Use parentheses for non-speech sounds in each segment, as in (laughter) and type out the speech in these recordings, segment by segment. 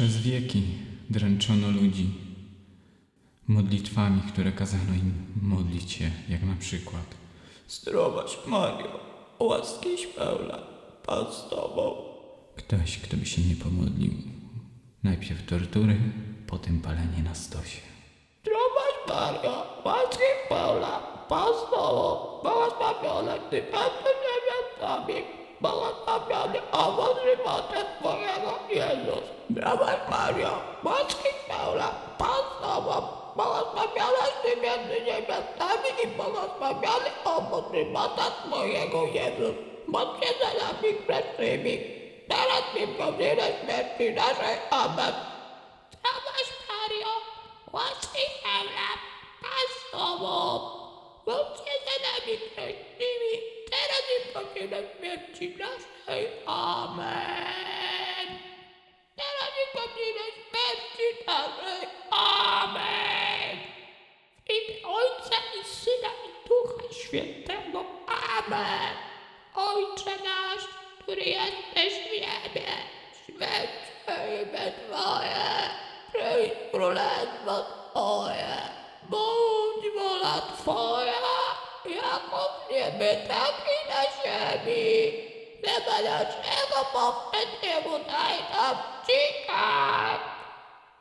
Przez wieki dręczono ludzi modlitwami, które kazano im modlić się, jak na przykład Zdrowaś Mario, łaskiś pełna, Pan z Tobą. ktoś, kto by się nie pomodlił. Najpierw tortury, potem palenie na stosie. Zdrowaś Mario, łaskiś pełna, Pan z Tobą. Błogosławiony Ty między niewiastami, błogosławiony owoc żywota Twojego, Jezus. Zdrowaś Mario, łaskiś pełna, Pan z Tobą. Błogosławionaś Ty między niewiastami i błogosławiony owoc żywota Twojego, Jezus. Bądźcie za nami grzesznymi, teraz i w godzinę śmierci naszej. Amen. Zdrowaś Mario, łaski pełna, Pan z Tobą. Bądźcie za nami grzesznymi, teraz i godzinę śmierci naszej. Amen. Teraz i godzinę śmierci naszej. Amen. W imię Ojca i Syna i Ducha Świętego. Amen. Ojcze nasz, który jesteś w niebie, święcie imię Twoje, przyjdź królestwo Twoje, bądź wola Twoja, jako w niebie, tak i na ziemi. Chleba naszego powszedniego daj nam dzisiaj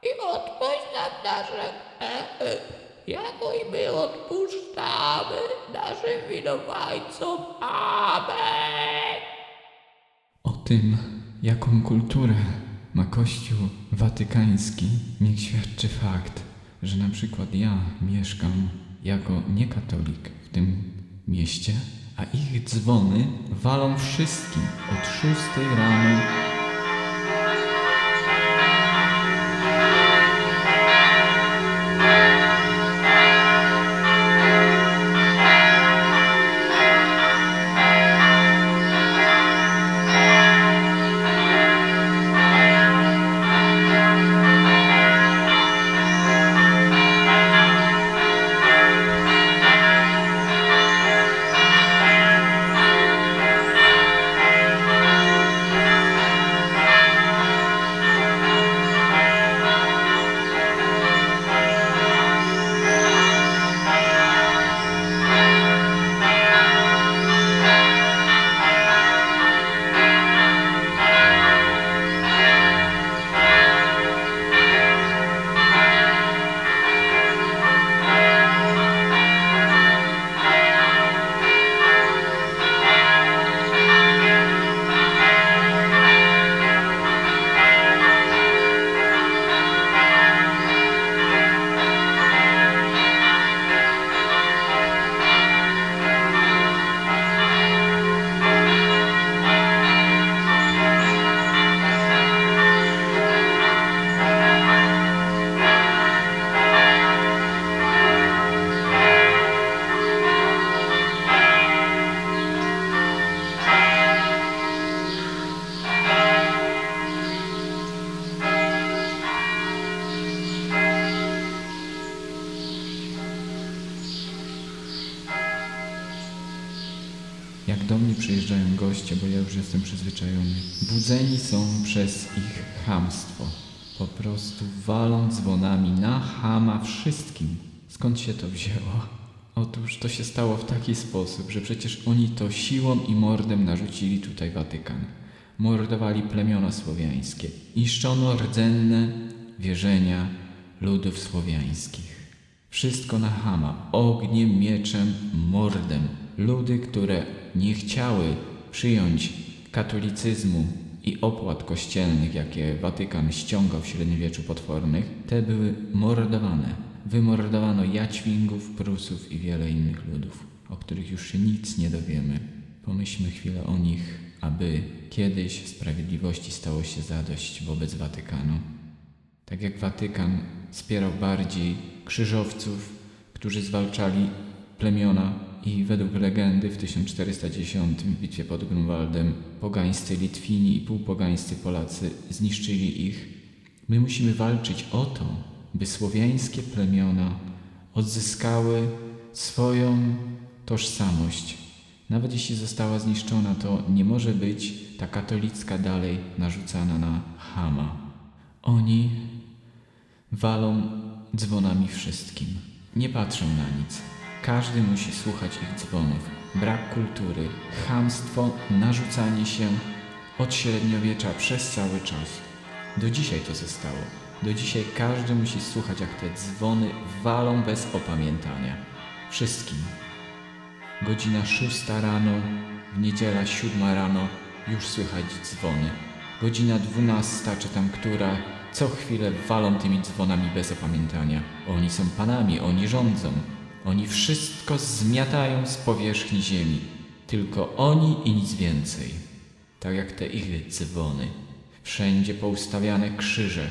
i odpuść nam nasze grzechy, jako i my odpuszczamy naszym winowajcom. Amen. O tym, jaką kulturę ma Kościół Watykański, niech świadczy fakt, że na przykład ja mieszkam jako niekatolik w tym mieście, a ich dzwony walą wszystkim. Od 6 rano Jak do mnie przyjeżdżają goście, bo ja już jestem przyzwyczajony, budzeni są przez ich chamstwo. Po prostu walą dzwonami na chama wszystkim. Skąd się to wzięło? Otóż to się stało w taki sposób, że przecież oni to siłą i mordem narzucili tutaj Watykan. Mordowali plemiona słowiańskie. Niszczono rdzenne wierzenia ludów słowiańskich. Wszystko na chama, ogniem, mieczem, mordem. Ludy, które nie chciały przyjąć katolicyzmu i opłat kościelnych, jakie Watykan ściągał w średniowieczu potwornych, te były mordowane. Wymordowano Jaćwingów, Prusów i wiele innych ludów, o których już się nic nie dowiemy. Pomyślmy chwilę o nich, aby kiedyś sprawiedliwości stało się zadość wobec Watykanu. Tak jak Watykan wspierał bardziej krzyżowców, którzy zwalczali plemiona i według legendy w 1410 w bitwie pod Grunwaldem pogańscy Litwini i półpogańscy Polacy zniszczyli ich. My musimy walczyć o to, by słowiańskie plemiona odzyskały swoją tożsamość. Nawet jeśli została zniszczona, to nie może być ta katolicka dalej narzucana na Hama. Oni walą dzwonami wszystkim. Nie patrzą na nic. Każdy musi słuchać ich dzwonów. Brak kultury, chamstwo, narzucanie się od średniowiecza przez cały czas. Do dzisiaj to zostało. Do dzisiaj każdy musi słuchać, jak te dzwony walą bez opamiętania. Wszystkim. Godzina szósta rano, w niedziela siódma rano, już słychać dzwony. Godzina dwunasta czy tam która, co chwilę walą tymi dzwonami bez opamiętania. Oni są panami, oni rządzą. Oni wszystko zmiatają z powierzchni ziemi. Tylko oni i nic więcej. Tak jak te ich dzwony. Wszędzie poustawiane krzyże.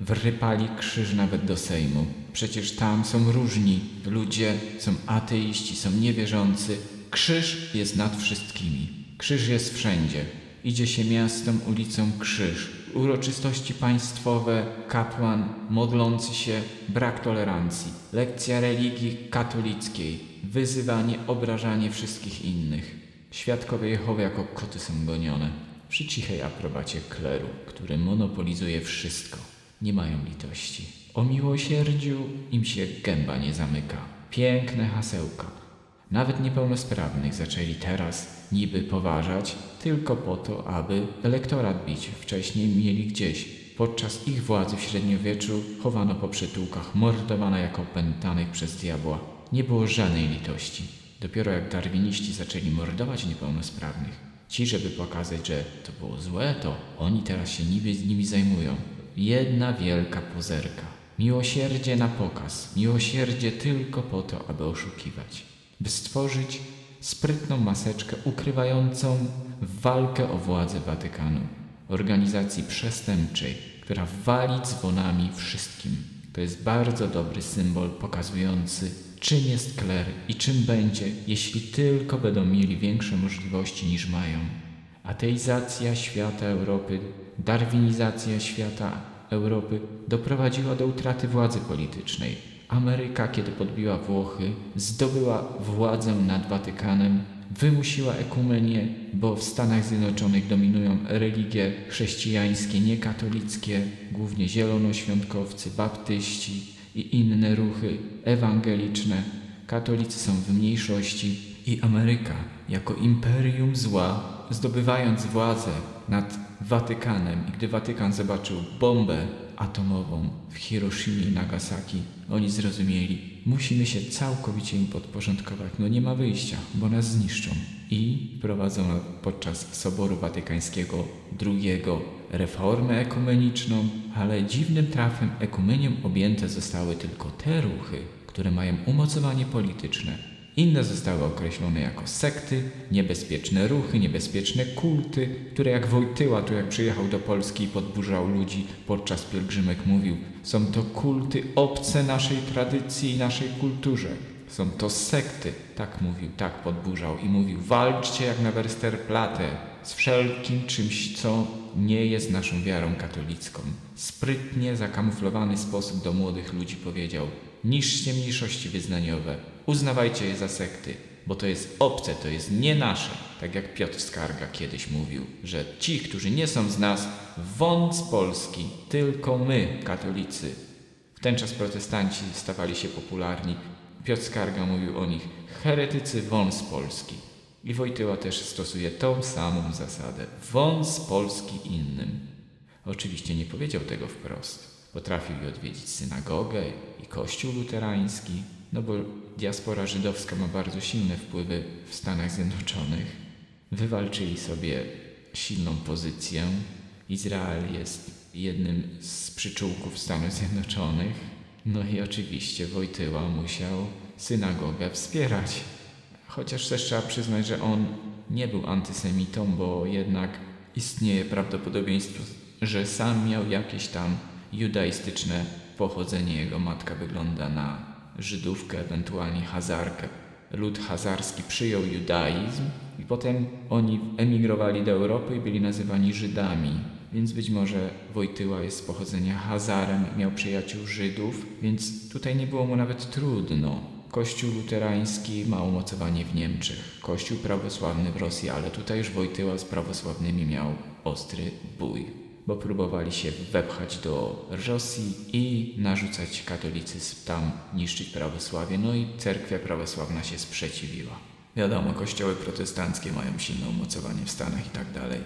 Wrypali krzyż nawet do Sejmu. Przecież tam są różni ludzie, są ateiści, są niewierzący. Krzyż jest nad wszystkimi. Krzyż jest wszędzie. Idzie się miastem, ulicą krzyż. Uroczystości państwowe, kapłan, modlący się, brak tolerancji. Lekcja religii katolickiej, wyzywanie, obrażanie wszystkich innych. Świadkowie Jehowy jako koty są gonione. Przy cichej aprobacie kleru, który monopolizuje wszystko. Nie mają litości. O miłosierdziu im się gęba nie zamyka. Piękne hasełka. Nawet niepełnosprawnych zaczęli teraz niby poważać, tylko po to, aby elektorat bić. Wcześniej mieli gdzieś. Podczas ich władzy w średniowieczu chowano po przytułkach, mordowano jako opętanych przez diabła. Nie było żadnej litości. Dopiero jak darwiniści zaczęli mordować niepełnosprawnych, ci, żeby pokazać, że to było złe, to oni teraz się niby z nimi zajmują. Jedna wielka pozerka. Miłosierdzie na pokaz, miłosierdzie tylko po to, aby oszukiwać, by stworzyć sprytną maseczkę ukrywającą walkę o władzę Watykanu, organizacji przestępczej, która wali dzwonami wszystkim. To jest bardzo dobry symbol pokazujący, czym jest kler i czym będzie, jeśli tylko będą mieli większe możliwości niż mają. Ateizacja świata Europy, darwinizacja świata Europy doprowadziła do utraty władzy politycznej. Ameryka, kiedy podbiła Włochy, zdobyła władzę nad Watykanem, wymusiła ekumenię, bo w Stanach Zjednoczonych dominują religie chrześcijańskie, niekatolickie, głównie zielonoświątkowcy, baptyści i inne ruchy ewangeliczne. Katolicy są w mniejszości i Ameryka, jako imperium zła, zdobywając władzę nad Watykanem i gdy Watykan zobaczył bombę atomową w Hiroshimie i Nagasaki, oni zrozumieli, musimy się całkowicie im podporządkować, no nie ma wyjścia, bo nas zniszczą. I wprowadzono podczas Soboru Watykańskiego II reformę ekumeniczną, ale dziwnym trafem ekumenią objęte zostały tylko te ruchy, które mają umocowanie polityczne, inne zostały określone jako sekty, niebezpieczne ruchy, niebezpieczne kulty, które jak Wojtyła tu jak przyjechał do Polski i podburzał ludzi podczas pielgrzymek mówił, są to kulty obce naszej tradycji i naszej kulturze. Są to sekty, tak mówił, tak podburzał i mówił, walczcie jak na Westerplatte z wszelkim czymś, co nie jest naszą wiarą katolicką. Sprytnie, zakamuflowany sposób do młodych ludzi powiedział, niszcie mniejszości wyznaniowe, uznawajcie je za sekty, bo to jest obce, to jest nie nasze. Tak jak Piotr Skarga kiedyś mówił, że ci, którzy nie są z nas, won z Polski, tylko my, katolicy. W ten czas protestanci stawali się popularni. Piotr Skarga mówił o nich, heretycy won z Polski. I Wojtyła też stosuje tą samą zasadę, won z Polski innym. Oczywiście nie powiedział tego wprost. Potrafił odwiedzić synagogę i kościół luterański, no bo diaspora żydowska ma bardzo silne wpływy w Stanach Zjednoczonych. Wywalczyli sobie silną pozycję. Izrael jest jednym z przyczółków Stanów Zjednoczonych. No i oczywiście Wojtyła musiał synagogę wspierać. Chociaż też trzeba przyznać, że on nie był antysemitą, bo jednak istnieje prawdopodobieństwo, że sam miał jakieś tam judaistyczne pochodzenie. Jego matka wygląda na Żydówkę, ewentualnie Hazarkę. Lud hazarski przyjął judaizm i potem oni emigrowali do Europy i byli nazywani Żydami. Więc być może Wojtyła jest z pochodzenia Hazarem, miał przyjaciół Żydów, więc tutaj nie było mu nawet trudno. Kościół luterański ma umocowanie w Niemczech, kościół prawosławny w Rosji, ale tutaj już Wojtyła z prawosławnymi miał ostry bój. Bo próbowali się wepchać do Rosji i narzucać katolicyzm tam, niszczyć prawosławie, no i cerkwia prawosławna się sprzeciwiła. Wiadomo, kościoły protestanckie mają silne umocowanie w Stanach i tak dalej.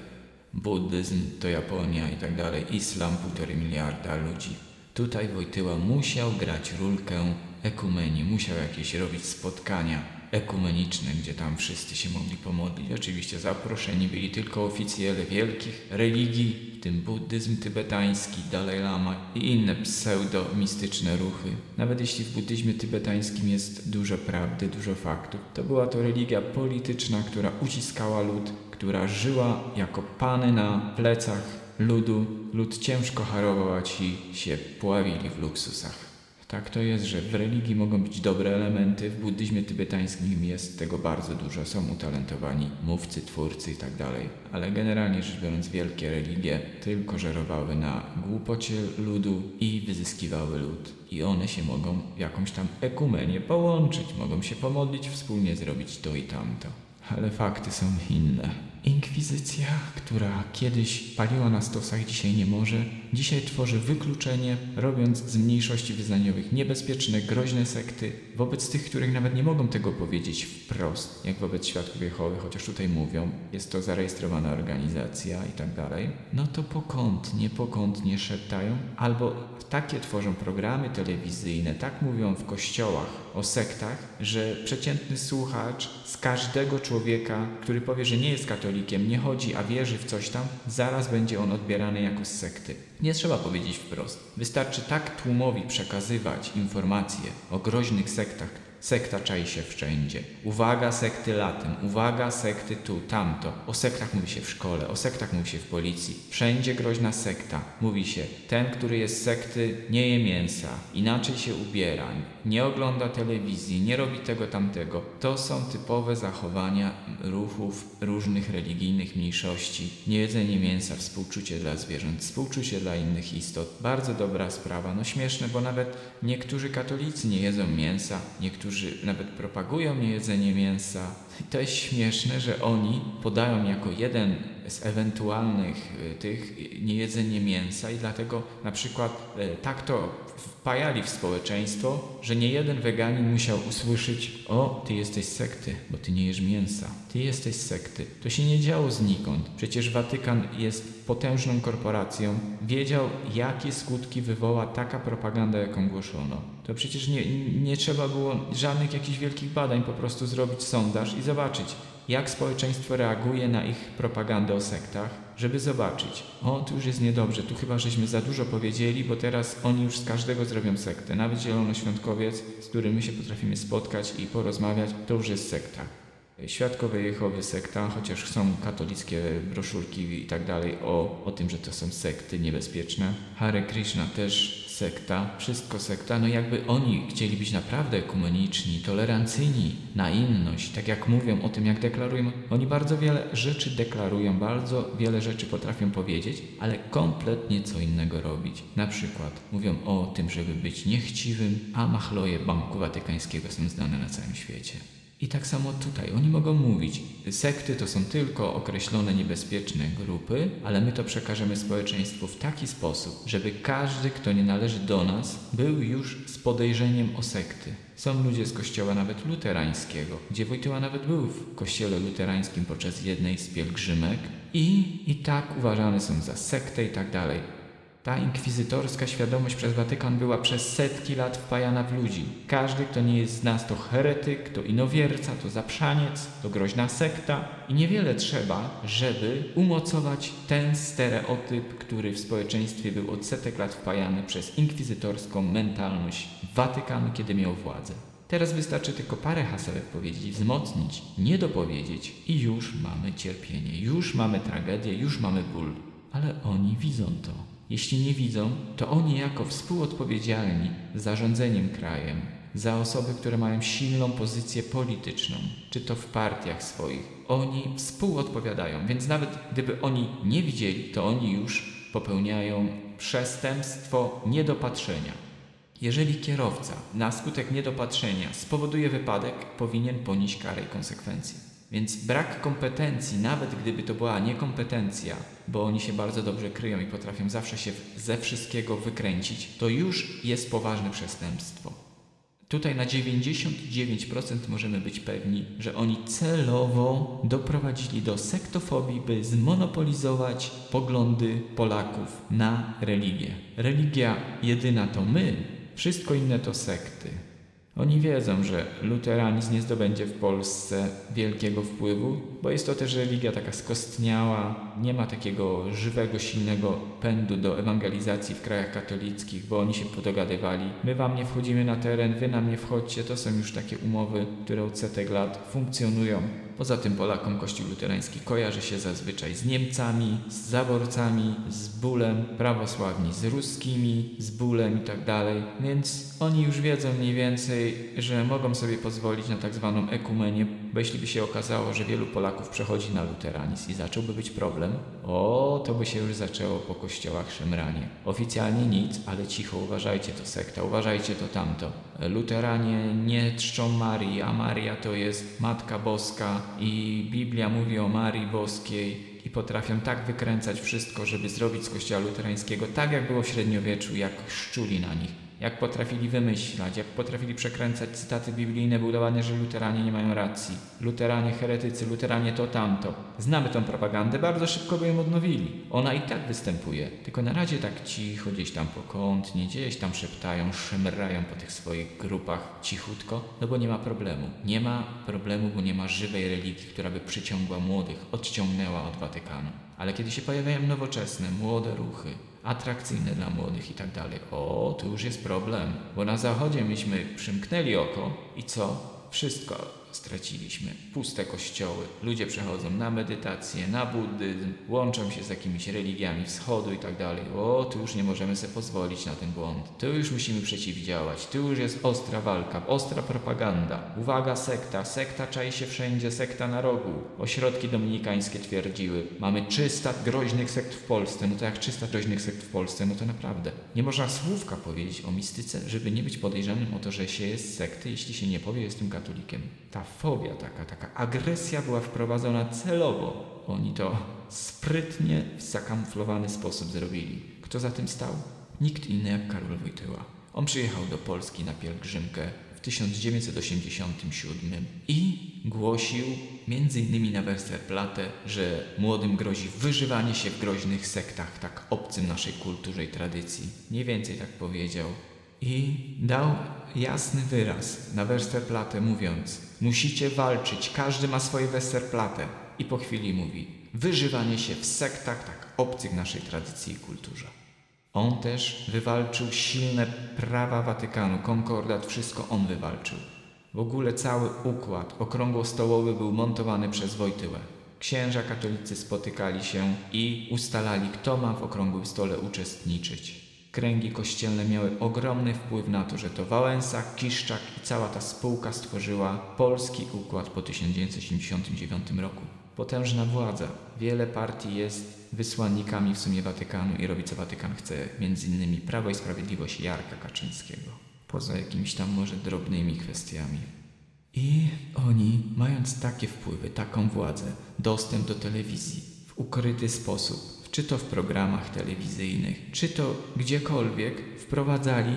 Buddyzm to Japonia i tak dalej, islam półtorej miliarda ludzi. Tutaj Wojtyła musiał grać rulkę ekumenii, musiał jakieś robić spotkania ekumeniczne, gdzie tam wszyscy się mogli pomodlić. Oczywiście zaproszeni byli tylko oficjele wielkich religii, w tym buddyzm tybetański, Dalaj Lama i inne pseudo-mistyczne ruchy. Nawet jeśli w buddyzmie tybetańskim jest dużo prawdy, dużo faktów, to była to religia polityczna, która uciskała lud, która żyła jako pany na plecach ludu. Lud ciężko harował, a ci się pławili w luksusach. Tak to jest, że w religii mogą być dobre elementy, w buddyzmie tybetańskim jest tego bardzo dużo, są utalentowani mówcy, twórcy itd. Ale generalnie rzecz biorąc, wielkie religie tylko żerowały na głupocie ludu i wyzyskiwały lud. I one się mogą w jakąś tam ekumenię połączyć, mogą się pomodlić, wspólnie zrobić to i tamto. Ale fakty są inne. Inkwizycja, która kiedyś paliła na stosach, dzisiaj nie może, dzisiaj tworzy wykluczenie, robiąc z mniejszości wyznaniowych niebezpieczne, groźne sekty, wobec tych, których nawet nie mogą tego powiedzieć wprost, jak wobec świadków Jehowy, chociaż tutaj mówią, jest to zarejestrowana organizacja i tak dalej, no to pokątnie, pokątnie szeptają, albo takie tworzą programy telewizyjne, tak mówią w kościołach o sektach, że przeciętny słuchacz z każdego człowieka, który powie, że nie jest katolikiem, nie chodzi, a wierzy w coś tam, zaraz będzie on odbierany jako z sekty. Nie trzeba powiedzieć wprost. Wystarczy tak tłumowi przekazywać informacje o groźnych sektach, Sekta czai się wszędzie. Uwaga, sekty latem, uwaga, sekty tu, tamto. O sektach mówi się w szkole, o sektach mówi się w policji. Wszędzie groźna sekta. Mówi się, ten, który jest sekty, nie je mięsa, inaczej się ubiera, nie ogląda telewizji, nie robi tego, tamtego. To są typowe zachowania ruchów różnych religijnych mniejszości. Niejedzenie mięsa, współczucie dla zwierząt, współczucie dla innych istot. Bardzo dobra sprawa. No śmieszne, bo nawet niektórzy katolicy nie jedzą mięsa, niektórzy którzy nawet propagują niejedzenie mięsa. To jest śmieszne, że oni podają jako jeden z ewentualnych y, tych niejedzenie mięsa i dlatego na przykład y, tak to wpajali w społeczeństwo, że nie jeden weganin musiał usłyszeć o, ty jesteś sekty, bo ty nie jesz mięsa. Ty jesteś sekty. To się nie działo znikąd. Przecież Watykan jest potężną korporacją. Wiedział, jakie skutki wywoła taka propaganda, jaką głoszono. To przecież nie, nie trzeba było żadnych jakichś wielkich badań, po prostu zrobić sondaż i zobaczyć, jak społeczeństwo reaguje na ich propagandę o sektach, żeby zobaczyć, o, tu już jest niedobrze, tu chyba żeśmy za dużo powiedzieli, bo teraz oni już z każdego zrobią sektę. Nawet zielonoświątkowiec, z którym my się potrafimy spotkać i porozmawiać, to już jest sekta. Świadkowie Jehowy sekta, chociaż są katolickie broszurki i tak dalej o, o tym, że to są sekty niebezpieczne. Hare Krishna też sekta, wszystko sekta, no jakby oni chcieli być naprawdę ekumeniczni, tolerancyjni na inność, tak jak mówią o tym, jak deklarują. Oni bardzo wiele rzeczy deklarują, bardzo wiele rzeczy potrafią powiedzieć, ale kompletnie co innego robić. Na przykład mówią o tym, żeby być niechciwym, a machloje Banku Watykańskiego są znane na całym świecie. I tak samo tutaj. Oni mogą mówić, sekty to są tylko określone niebezpieczne grupy, ale my to przekażemy społeczeństwu w taki sposób, żeby każdy, kto nie należy do nas, był już z podejrzeniem o sekty. Są ludzie z kościoła nawet luterańskiego, gdzie Wojtyła nawet był w kościele luterańskim podczas jednej z pielgrzymek i, i tak uważane są za sektę i tak dalej. Ta inkwizytorska świadomość przez Watykan była przez setki lat wpajana w ludzi. Każdy, kto nie jest z nas, to heretyk, to inowierca, to zaprzaniec, to groźna sekta. I niewiele trzeba, żeby umocować ten stereotyp, który w społeczeństwie był od setek lat wpajany przez inkwizytorską mentalność Watykanu, kiedy miał władzę. Teraz wystarczy tylko parę hasełek powiedzieć, wzmocnić, nie dopowiedzieć i już mamy cierpienie, już mamy tragedię, już mamy ból. Ale oni widzą to. Jeśli nie widzą, to oni jako współodpowiedzialni za rządzeniem krajem, za osoby, które mają silną pozycję polityczną, czy to w partiach swoich, oni współodpowiadają. Więc nawet gdyby oni nie widzieli, to oni już popełniają przestępstwo niedopatrzenia. Jeżeli kierowca na skutek niedopatrzenia spowoduje wypadek, powinien ponieść karę i konsekwencje. Więc brak kompetencji, nawet gdyby to była niekompetencja, bo oni się bardzo dobrze kryją i potrafią zawsze się ze wszystkiego wykręcić, to już jest poważne przestępstwo. Tutaj na 99% możemy być pewni, że oni celowo doprowadzili do sektofobii, by zmonopolizować poglądy Polaków na religię. Religia jedyna to my, wszystko inne to sekty. Oni wiedzą, że luteranizm nie zdobędzie w Polsce wielkiego wpływu, bo jest to też religia taka skostniała, nie ma takiego żywego, silnego pędu do ewangelizacji w krajach katolickich, bo oni się podogadywali. My wam nie wchodzimy na teren, wy nam nie wchodźcie, to są już takie umowy, które od setek lat funkcjonują. Poza tym Polakom Kościół luterański kojarzy się zazwyczaj z Niemcami, z zaborcami, z bólem, prawosławni z ruskimi, z bólem i tak dalej. Więc oni już wiedzą mniej więcej, że mogą sobie pozwolić na tak zwaną ekumenię, bo jeśli by się okazało, że wielu Polaków przechodzi na luteranizm i zacząłby być problem, o, to by się już zaczęło po kościołach szemranie. Oficjalnie nic, ale cicho, uważajcie to sekta, uważajcie to tamto. Luteranie nie czczą Marii, a Maria to jest Matka Boska i Biblia mówi o Marii Boskiej i potrafią tak wykręcać wszystko, żeby zrobić z kościoła luterańskiego tak, jak było w średniowieczu, jak szczuli na nich jak potrafili wymyślać, jak potrafili przekręcać cytaty biblijne, był że luteranie nie mają racji. Luteranie heretycy, luteranie to tamto. Znamy tą propagandę, bardzo szybko by ją odnowili. Ona i tak występuje, tylko na razie tak cicho, gdzieś tam pokątnie, gdzieś tam szeptają, szemrają po tych swoich grupach cichutko, no bo nie ma problemu. Nie ma problemu, bo nie ma żywej religii, która by przyciągła młodych, odciągnęła od Watykanu. Ale kiedy się pojawiają nowoczesne, młode ruchy, atrakcyjne dla młodych i tak dalej. O, tu już jest problem, bo na zachodzie myśmy przymknęli oko i co? Wszystko straciliśmy. Puste kościoły, ludzie przechodzą na medytację, na buddyzm, łączą się z jakimiś religiami wschodu i tak dalej. O, tu już nie możemy sobie pozwolić na ten błąd. Tu już musimy przeciwdziałać. Tu już jest ostra walka, ostra propaganda. Uwaga, sekta, sekta czai się wszędzie, sekta na rogu. Ośrodki dominikańskie twierdziły, mamy 300 groźnych sekt w Polsce. No to jak 300 groźnych sekt w Polsce, no to naprawdę. Nie można słówka powiedzieć o mistyce, żeby nie być podejrzanym o to, że się jest sekty, jeśli się nie powie, jestem katolikiem ta fobia, taka, taka agresja była wprowadzona celowo. Oni to sprytnie w zakamuflowany sposób zrobili. Kto za tym stał? Nikt inny jak Karol Wojtyła. On przyjechał do Polski na pielgrzymkę w 1987 i głosił innymi na Westerplatte, że młodym grozi wyżywanie się w groźnych sektach, tak obcym naszej kulturze i tradycji. Mniej więcej tak powiedział. I dał jasny wyraz na Westerplatte mówiąc Musicie walczyć, każdy ma swoje Westerplatte. I po chwili mówi Wyżywanie się w sektach tak obcych naszej tradycji i kulturze. On też wywalczył silne prawa Watykanu, konkordat, wszystko on wywalczył. W ogóle cały układ okrągłostołowy był montowany przez Wojtyłę. Księża katolicy spotykali się i ustalali, kto ma w okrągłym stole uczestniczyć. Kręgi kościelne miały ogromny wpływ na to, że to Wałęsa, Kiszczak i cała ta spółka stworzyła polski układ po 1979 roku. Potężna władza. Wiele partii jest wysłannikami w sumie Watykanu i robi co Watykan chce, innymi Prawo i Sprawiedliwość Jarka Kaczyńskiego. Poza jakimiś tam może drobnymi kwestiami. I oni, mając takie wpływy, taką władzę, dostęp do telewizji w ukryty sposób, czy to w programach telewizyjnych, czy to gdziekolwiek wprowadzali.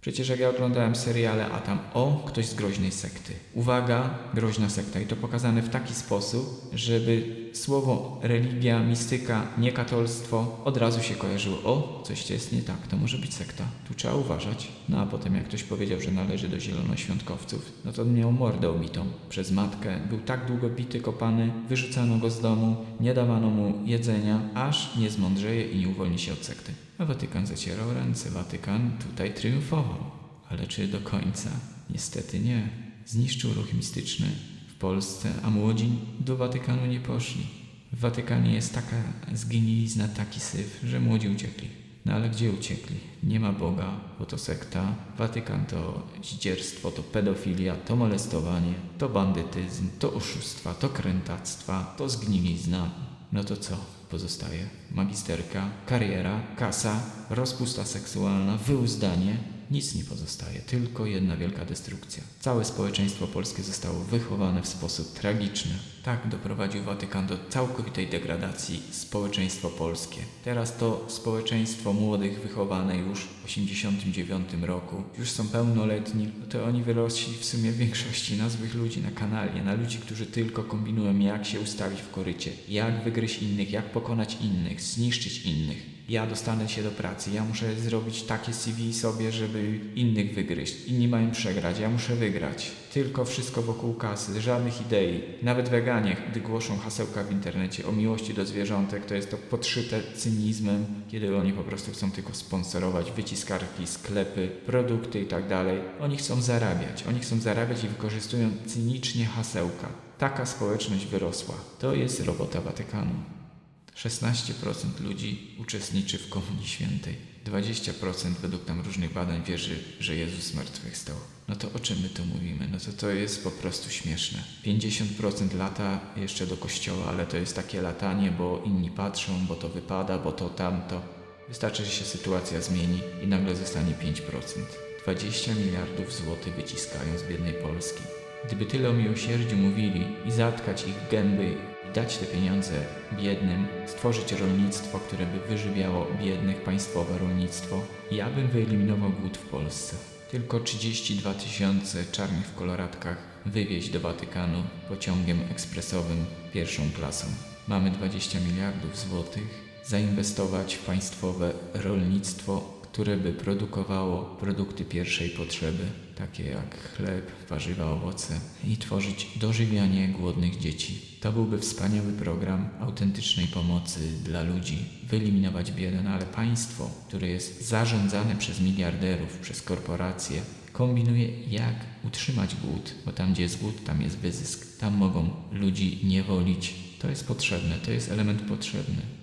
Przecież jak ja oglądałem seriale, a tam o, ktoś z groźnej sekty. Uwaga, groźna sekta. I to pokazane w taki sposób, żeby słowo religia, mistyka, niekatolstwo od razu się kojarzyło. O, coś jest nie tak, to może być sekta. Tu trzeba uważać. No a potem jak ktoś powiedział, że należy do zielonoświątkowców, no to on miał mordę obitą przez matkę. Był tak długo bity, kopany, wyrzucano go z domu, nie dawano mu jedzenia, aż nie zmądrzeje i nie uwolni się od sekty. A Watykan zacierał ręce. Watykan tutaj triumfował. Ale czy do końca? Niestety nie. Zniszczył ruch mistyczny, Polsce, a młodzi do Watykanu nie poszli. W Watykanie jest taka zgnilizna, taki syf, że młodzi uciekli. No ale gdzie uciekli? Nie ma Boga, bo to sekta. Watykan to zdzierstwo, to pedofilia, to molestowanie, to bandytyzm, to oszustwa, to krętactwa, to zgnilizna. No to co pozostaje? Magisterka, kariera, kasa, rozpusta seksualna, wyuzdanie. Nic nie pozostaje, tylko jedna wielka destrukcja. Całe społeczeństwo polskie zostało wychowane w sposób tragiczny. Tak doprowadził Watykan do całkowitej degradacji społeczeństwo polskie. Teraz to społeczeństwo młodych wychowane już w 89 roku, już są pełnoletni, no to oni wyrośli w sumie w większości na złych ludzi na kanale, na ludzi, którzy tylko kombinują jak się ustawić w korycie, jak wygryźć innych, jak pokonać innych, zniszczyć innych ja dostanę się do pracy, ja muszę zrobić takie CV sobie, żeby innych wygryźć. Inni mają przegrać, ja muszę wygrać. Tylko wszystko wokół kasy, żadnych idei. Nawet weganie, gdy głoszą hasełka w internecie o miłości do zwierzątek, to jest to podszyte cynizmem, kiedy oni po prostu chcą tylko sponsorować wyciskarki, sklepy, produkty i tak. Oni chcą zarabiać, oni chcą zarabiać i wykorzystują cynicznie hasełka. Taka społeczność wyrosła. To jest robota Watykanu. 16% ludzi uczestniczy w Komunii Świętej. 20% według tam różnych badań wierzy, że Jezus zmartwychwstał. No to o czym my tu mówimy? No to to jest po prostu śmieszne. 50% lata jeszcze do kościoła, ale to jest takie latanie, bo inni patrzą, bo to wypada, bo to tamto. Wystarczy, że się sytuacja zmieni i nagle zostanie 5%. 20 miliardów złotych wyciskają z biednej Polski. Gdyby tyle o miłosierdziu mówili i zatkać ich gęby dać te pieniądze biednym, stworzyć rolnictwo, które by wyżywiało biednych, państwowe rolnictwo, ja bym wyeliminował głód w Polsce. Tylko 32 tysiące czarnych w koloratkach wywieźć do Watykanu pociągiem ekspresowym pierwszą klasą. Mamy 20 miliardów złotych zainwestować w państwowe rolnictwo, które by produkowało produkty pierwszej potrzeby, takie jak chleb, warzywa, owoce i tworzyć dożywianie głodnych dzieci. To byłby wspaniały program autentycznej pomocy dla ludzi, wyeliminować biedę, no ale państwo, które jest zarządzane przez miliarderów, przez korporacje, kombinuje jak utrzymać głód, bo tam gdzie jest głód, tam jest wyzysk, tam mogą ludzi niewolić. To jest potrzebne, to jest element potrzebny.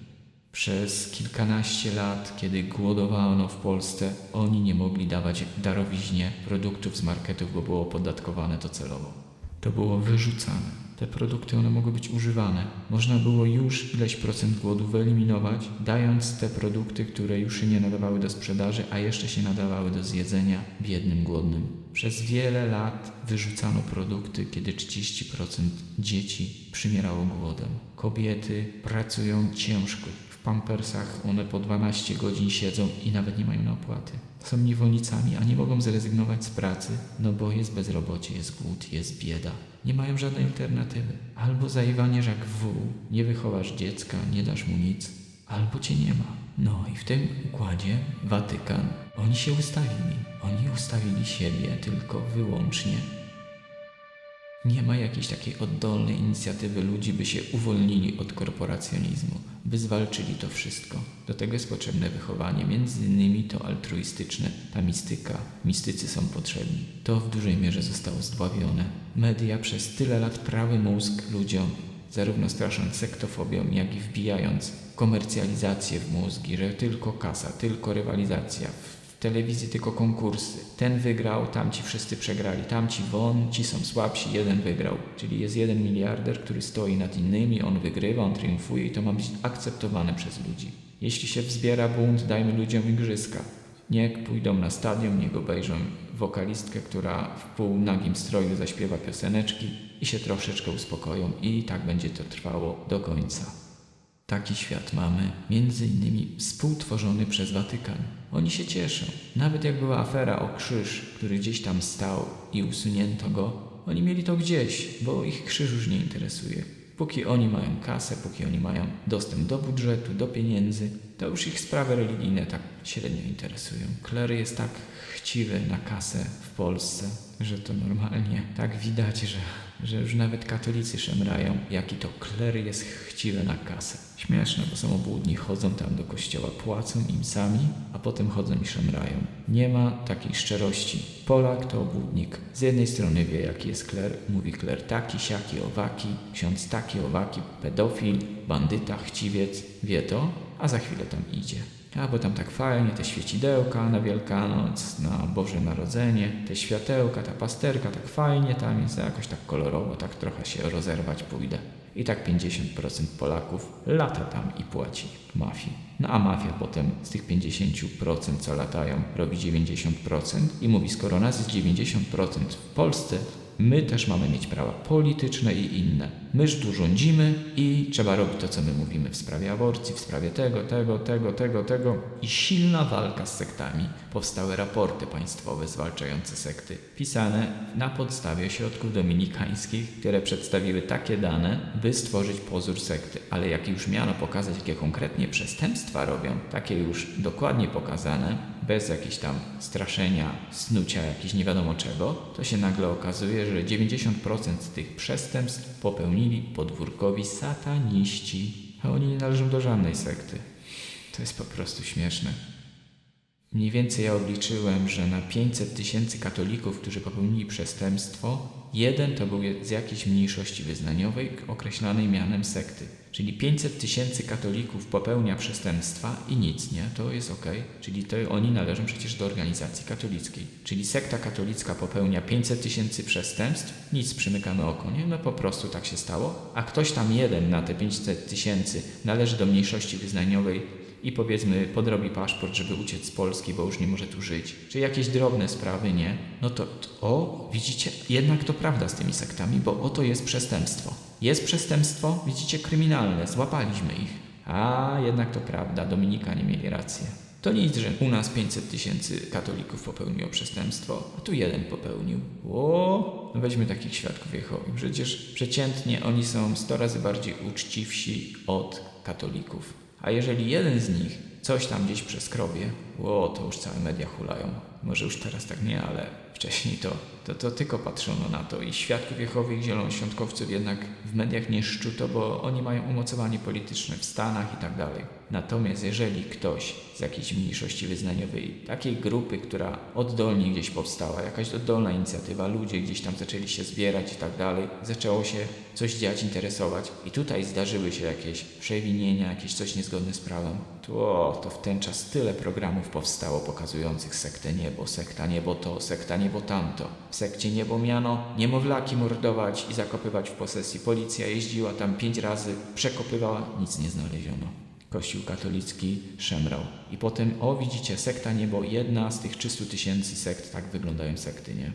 Przez kilkanaście lat, kiedy głodowano w Polsce, oni nie mogli dawać darowiźnie produktów z marketów, bo było opodatkowane to celowo. To było wyrzucane. Te produkty, one mogły być używane. Można było już ileś procent głodu wyeliminować, dając te produkty, które już się nie nadawały do sprzedaży, a jeszcze się nadawały do zjedzenia biednym, głodnym. Przez wiele lat wyrzucano produkty, kiedy 30% dzieci przymierało głodem. Kobiety pracują ciężko, pampersach one po 12 godzin siedzą i nawet nie mają na opłaty. Są niewolnicami, a nie mogą zrezygnować z pracy, no bo jest bezrobocie, jest głód, jest bieda. Nie mają żadnej alternatywy. Albo zajwaniesz jak wół, nie wychowasz dziecka, nie dasz mu nic, albo cię nie ma. No i w tym układzie Watykan, oni się ustawili. Oni ustawili siebie tylko wyłącznie nie ma jakiejś takiej oddolnej inicjatywy ludzi, by się uwolnili od korporacjonizmu, by zwalczyli to wszystko. Do tego jest potrzebne wychowanie, między innymi to altruistyczne, ta mistyka. Mistycy są potrzebni. To w dużej mierze zostało zdławione. Media przez tyle lat prawy mózg ludziom, zarówno strasząc sektofobią, jak i wbijając komercjalizację w mózgi, że tylko kasa, tylko rywalizacja, telewizji tylko konkursy. Ten wygrał, tamci wszyscy przegrali, tamci won, ci są słabsi, jeden wygrał. Czyli jest jeden miliarder, który stoi nad innymi, on wygrywa, on triumfuje i to ma być akceptowane przez ludzi. Jeśli się wzbiera bunt, dajmy ludziom igrzyska. Niech pójdą na stadion, niech obejrzą wokalistkę, która w półnagim stroju zaśpiewa pioseneczki i się troszeczkę uspokoją i tak będzie to trwało do końca. Taki świat mamy, między innymi współtworzony przez Watykan. Oni się cieszą. Nawet jak była afera o krzyż, który gdzieś tam stał i usunięto go, oni mieli to gdzieś, bo ich krzyż już nie interesuje. Póki oni mają kasę, póki oni mają dostęp do budżetu, do pieniędzy, to już ich sprawy religijne tak średnio interesują. Klery jest tak chciwy na kasę w Polsce, że to normalnie tak widać, że, że już nawet katolicy szemrają, jaki to kler jest chciwy na kasę. Śmieszne, bo są obłudni, chodzą tam do kościoła, płacą im sami, a potem chodzą i szemrają. Nie ma takiej szczerości. Polak to obłudnik. Z jednej strony wie, jaki jest kler, mówi kler taki, siaki, owaki, ksiądz taki, owaki, pedofil, bandyta, chciwiec. Wie to, a za chwilę tam idzie. A bo tam tak fajnie, te świecidełka na Wielkanoc, na Boże Narodzenie, te światełka, ta pasterka, tak fajnie tam jest, jakoś tak kolorowo, tak trochę się rozerwać pójdę. I tak 50% Polaków lata tam i płaci mafii. No a mafia potem z tych 50% co latają robi 90% i mówi, skoro nas jest 90% w Polsce, my też mamy mieć prawa polityczne i inne. Myż tu rządzimy i trzeba robić to, co my mówimy w sprawie aborcji, w sprawie tego, tego, tego, tego, tego. I silna walka z sektami. Powstały raporty państwowe zwalczające sekty, pisane na podstawie ośrodków dominikańskich, które przedstawiły takie dane, by stworzyć pozór sekty. Ale jak już miano pokazać, jakie konkretnie przestępstwa robią, takie już dokładnie pokazane, bez jakichś tam straszenia, snucia jakichś nie wiadomo czego, to się nagle okazuje, że 90% z tych przestępstw popełnili podwórkowi sataniści, a oni nie należą do żadnej sekty. To jest po prostu śmieszne. Mniej więcej ja obliczyłem, że na 500 tysięcy katolików, którzy popełnili przestępstwo, jeden to był z jakiejś mniejszości wyznaniowej określanej mianem sekty. Czyli 500 tysięcy katolików popełnia przestępstwa i nic, nie? To jest ok. Czyli to oni należą przecież do organizacji katolickiej. Czyli sekta katolicka popełnia 500 tysięcy przestępstw, nic, przymykamy oko, nie? No po prostu tak się stało. A ktoś tam jeden na te 500 tysięcy należy do mniejszości wyznaniowej i powiedzmy podrobi paszport, żeby uciec z Polski, bo już nie może tu żyć, czy jakieś drobne sprawy, nie? No to, to o, widzicie, jednak to prawda z tymi sektami, bo oto jest przestępstwo. Jest przestępstwo, widzicie, kryminalne, złapaliśmy ich. A jednak to prawda, Dominikanie mieli rację. To nic, że u nas 500 tysięcy katolików popełniło przestępstwo, a tu jeden popełnił. O, no weźmy takich świadków Jehowy. Przecież przeciętnie oni są 100 razy bardziej uczciwsi od katolików. A jeżeli jeden z nich coś tam gdzieś przeskrobie, o, to już całe media hulają. Może już teraz tak nie, ale wcześniej to, to, to tylko patrzono na to i świadków Jehowych, zielonoświątkowców jednak w mediach nie szczuto, bo oni mają umocowanie polityczne w Stanach i tak dalej. Natomiast jeżeli ktoś z jakiejś mniejszości wyznaniowej, takiej grupy, która oddolnie gdzieś powstała, jakaś oddolna inicjatywa, ludzie gdzieś tam zaczęli się zbierać i tak dalej, zaczęło się coś dziać, interesować i tutaj zdarzyły się jakieś przewinienia, jakieś coś niezgodne z prawem, to, to w ten czas tyle programów powstało pokazujących sektę niebo, sekta niebo to, sekta niebo tamto. W sekcie niebo miano niemowlaki mordować i zakopywać w posesji. Policja jeździła tam pięć razy, przekopywała, nic nie znaleziono. Kościół katolicki szemrał. I potem, o widzicie, sekta niebo, jedna z tych 300 tysięcy sekt, tak wyglądają sekty, nie?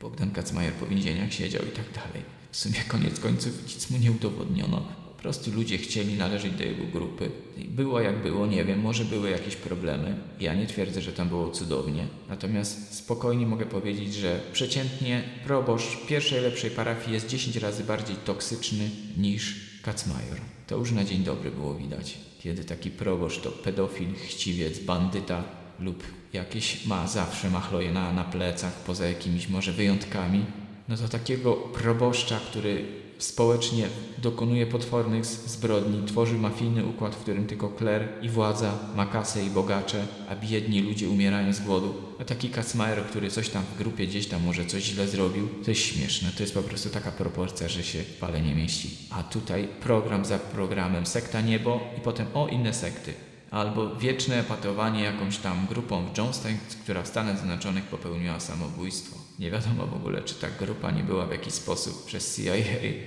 Bogdan Kacmajer po więzieniach siedział i tak dalej. W sumie koniec końców nic mu nie udowodniono. Prostu ludzie chcieli należeć do jego grupy. Było jak było, nie wiem, może były jakieś problemy. Ja nie twierdzę, że tam było cudownie. Natomiast spokojnie mogę powiedzieć, że przeciętnie proboszcz pierwszej lepszej parafii jest 10 razy bardziej toksyczny niż Kacmajor. To już na dzień dobry było widać. Kiedy taki proboszcz to pedofil, chciwiec, bandyta lub jakieś ma zawsze machloje na, na plecach, poza jakimiś może wyjątkami, no to takiego proboszcza, który społecznie dokonuje potwornych zbrodni, tworzy mafijny układ, w którym tylko kler i władza ma kasę i bogacze, a biedni ludzie umierają z głodu. A taki Kacmajer, który coś tam w grupie gdzieś tam może coś źle zrobił, to jest śmieszne. To jest po prostu taka proporcja, że się pale nie mieści. A tutaj program za programem, sekta niebo i potem o inne sekty albo wieczne epatowanie jakąś tam grupą w Jonestown, która w Stanach Zjednoczonych popełniła samobójstwo. Nie wiadomo w ogóle, czy ta grupa nie była w jakiś sposób przez CIA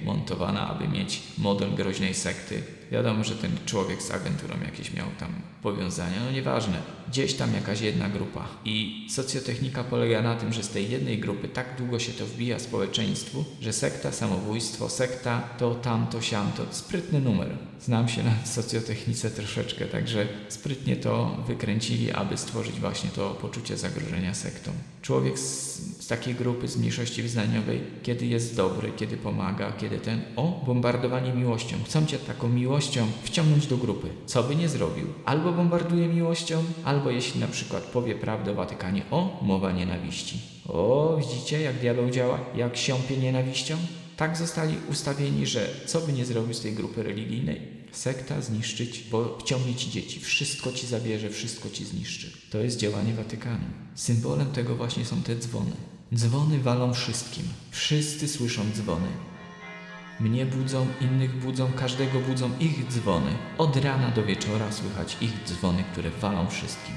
montowana, aby mieć model groźnej sekty. Wiadomo, że ten człowiek z agenturą jakieś miał tam powiązania, no nieważne. Gdzieś tam jakaś jedna grupa. I socjotechnika polega na tym, że z tej jednej grupy tak długo się to wbija społeczeństwu, że sekta, samobójstwo, sekta, to tamto, siamto. Sprytny numer. Znam się na socjotechnice troszeczkę, także sprytnie to wykręcili, aby stworzyć właśnie to poczucie zagrożenia sektą. Człowiek z, z takiej grupy, z mniejszości wyznaniowej, kiedy jest dobry, kiedy pomaga, kiedy ten, o, bombardowanie miłością. Chcą cię taką miłością wciągnąć do grupy. Co by nie zrobił? Albo bombarduje miłością, albo jeśli na przykład powie prawdę o Watykanie, o, mowa nienawiści. O, widzicie, jak diabeł działa? Jak siąpie nienawiścią? Tak zostali ustawieni, że co by nie zrobił z tej grupy religijnej, sekta zniszczyć, bo wciągnie ci dzieci, wszystko ci zabierze, wszystko ci zniszczy. To jest działanie Watykanu. Symbolem tego właśnie są te dzwony. Dzwony walą wszystkim. Wszyscy słyszą dzwony. Mnie budzą, innych budzą, każdego budzą ich dzwony. Od rana do wieczora słychać ich dzwony, które walą wszystkim.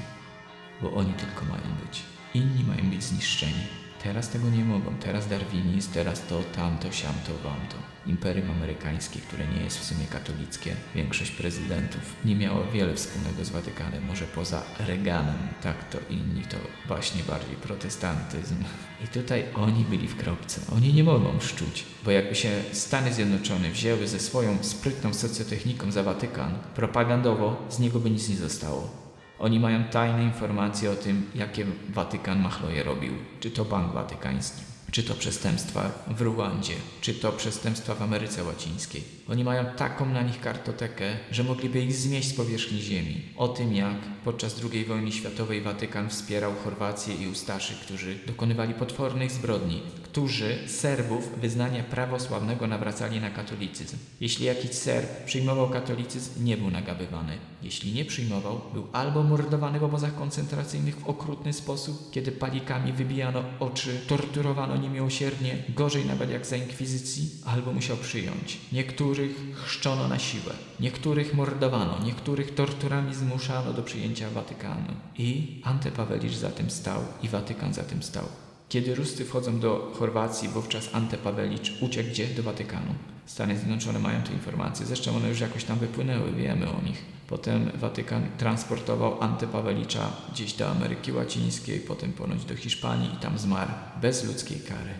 Bo oni tylko mają być. Inni mają być zniszczeni. Teraz tego nie mogą. Teraz darwinizm, teraz to, tamto, siamto, wamto. Imperium amerykańskie, które nie jest w sumie katolickie, większość prezydentów nie miało wiele wspólnego z Watykanem, może poza Reaganem. Tak to inni to właśnie bardziej protestantyzm. I tutaj oni byli w kropce. Oni nie mogą szczuć, bo jakby się Stany Zjednoczone wzięły ze swoją sprytną socjotechniką za Watykan, propagandowo z niego by nic nie zostało. Oni mają tajne informacje o tym, jakie Watykan machloje robił. Czy to Bank Watykański, czy to przestępstwa w Ruandzie, czy to przestępstwa w Ameryce Łacińskiej. Oni mają taką na nich kartotekę, że mogliby ich zmieść z powierzchni ziemi. O tym, jak podczas II wojny światowej Watykan wspierał Chorwację i Ustaszy, którzy dokonywali potwornych zbrodni, którzy Serbów wyznania prawosławnego nawracali na katolicyzm. Jeśli jakiś Serb przyjmował katolicyzm, nie był nagabywany. Jeśli nie przyjmował, był albo mordowany w obozach koncentracyjnych w okrutny sposób, kiedy palikami wybijano oczy, torturowano niemiłosiernie, gorzej nawet jak za inkwizycji, albo musiał przyjąć. Niektórych chrzczono na siłę, niektórych mordowano, niektórych torturami zmuszano do przyjęcia Watykanu. I Antepawelicz za tym stał i Watykan za tym stał. Kiedy Ruscy wchodzą do Chorwacji, wówczas Antepawelicz uciekł gdzie? Do Watykanu. Stany Zjednoczone mają te informacje, zresztą one już jakoś tam wypłynęły, wiemy o nich. Potem Watykan transportował Antepawelicza gdzieś do Ameryki Łacińskiej, potem ponoć do Hiszpanii i tam zmarł bez ludzkiej kary.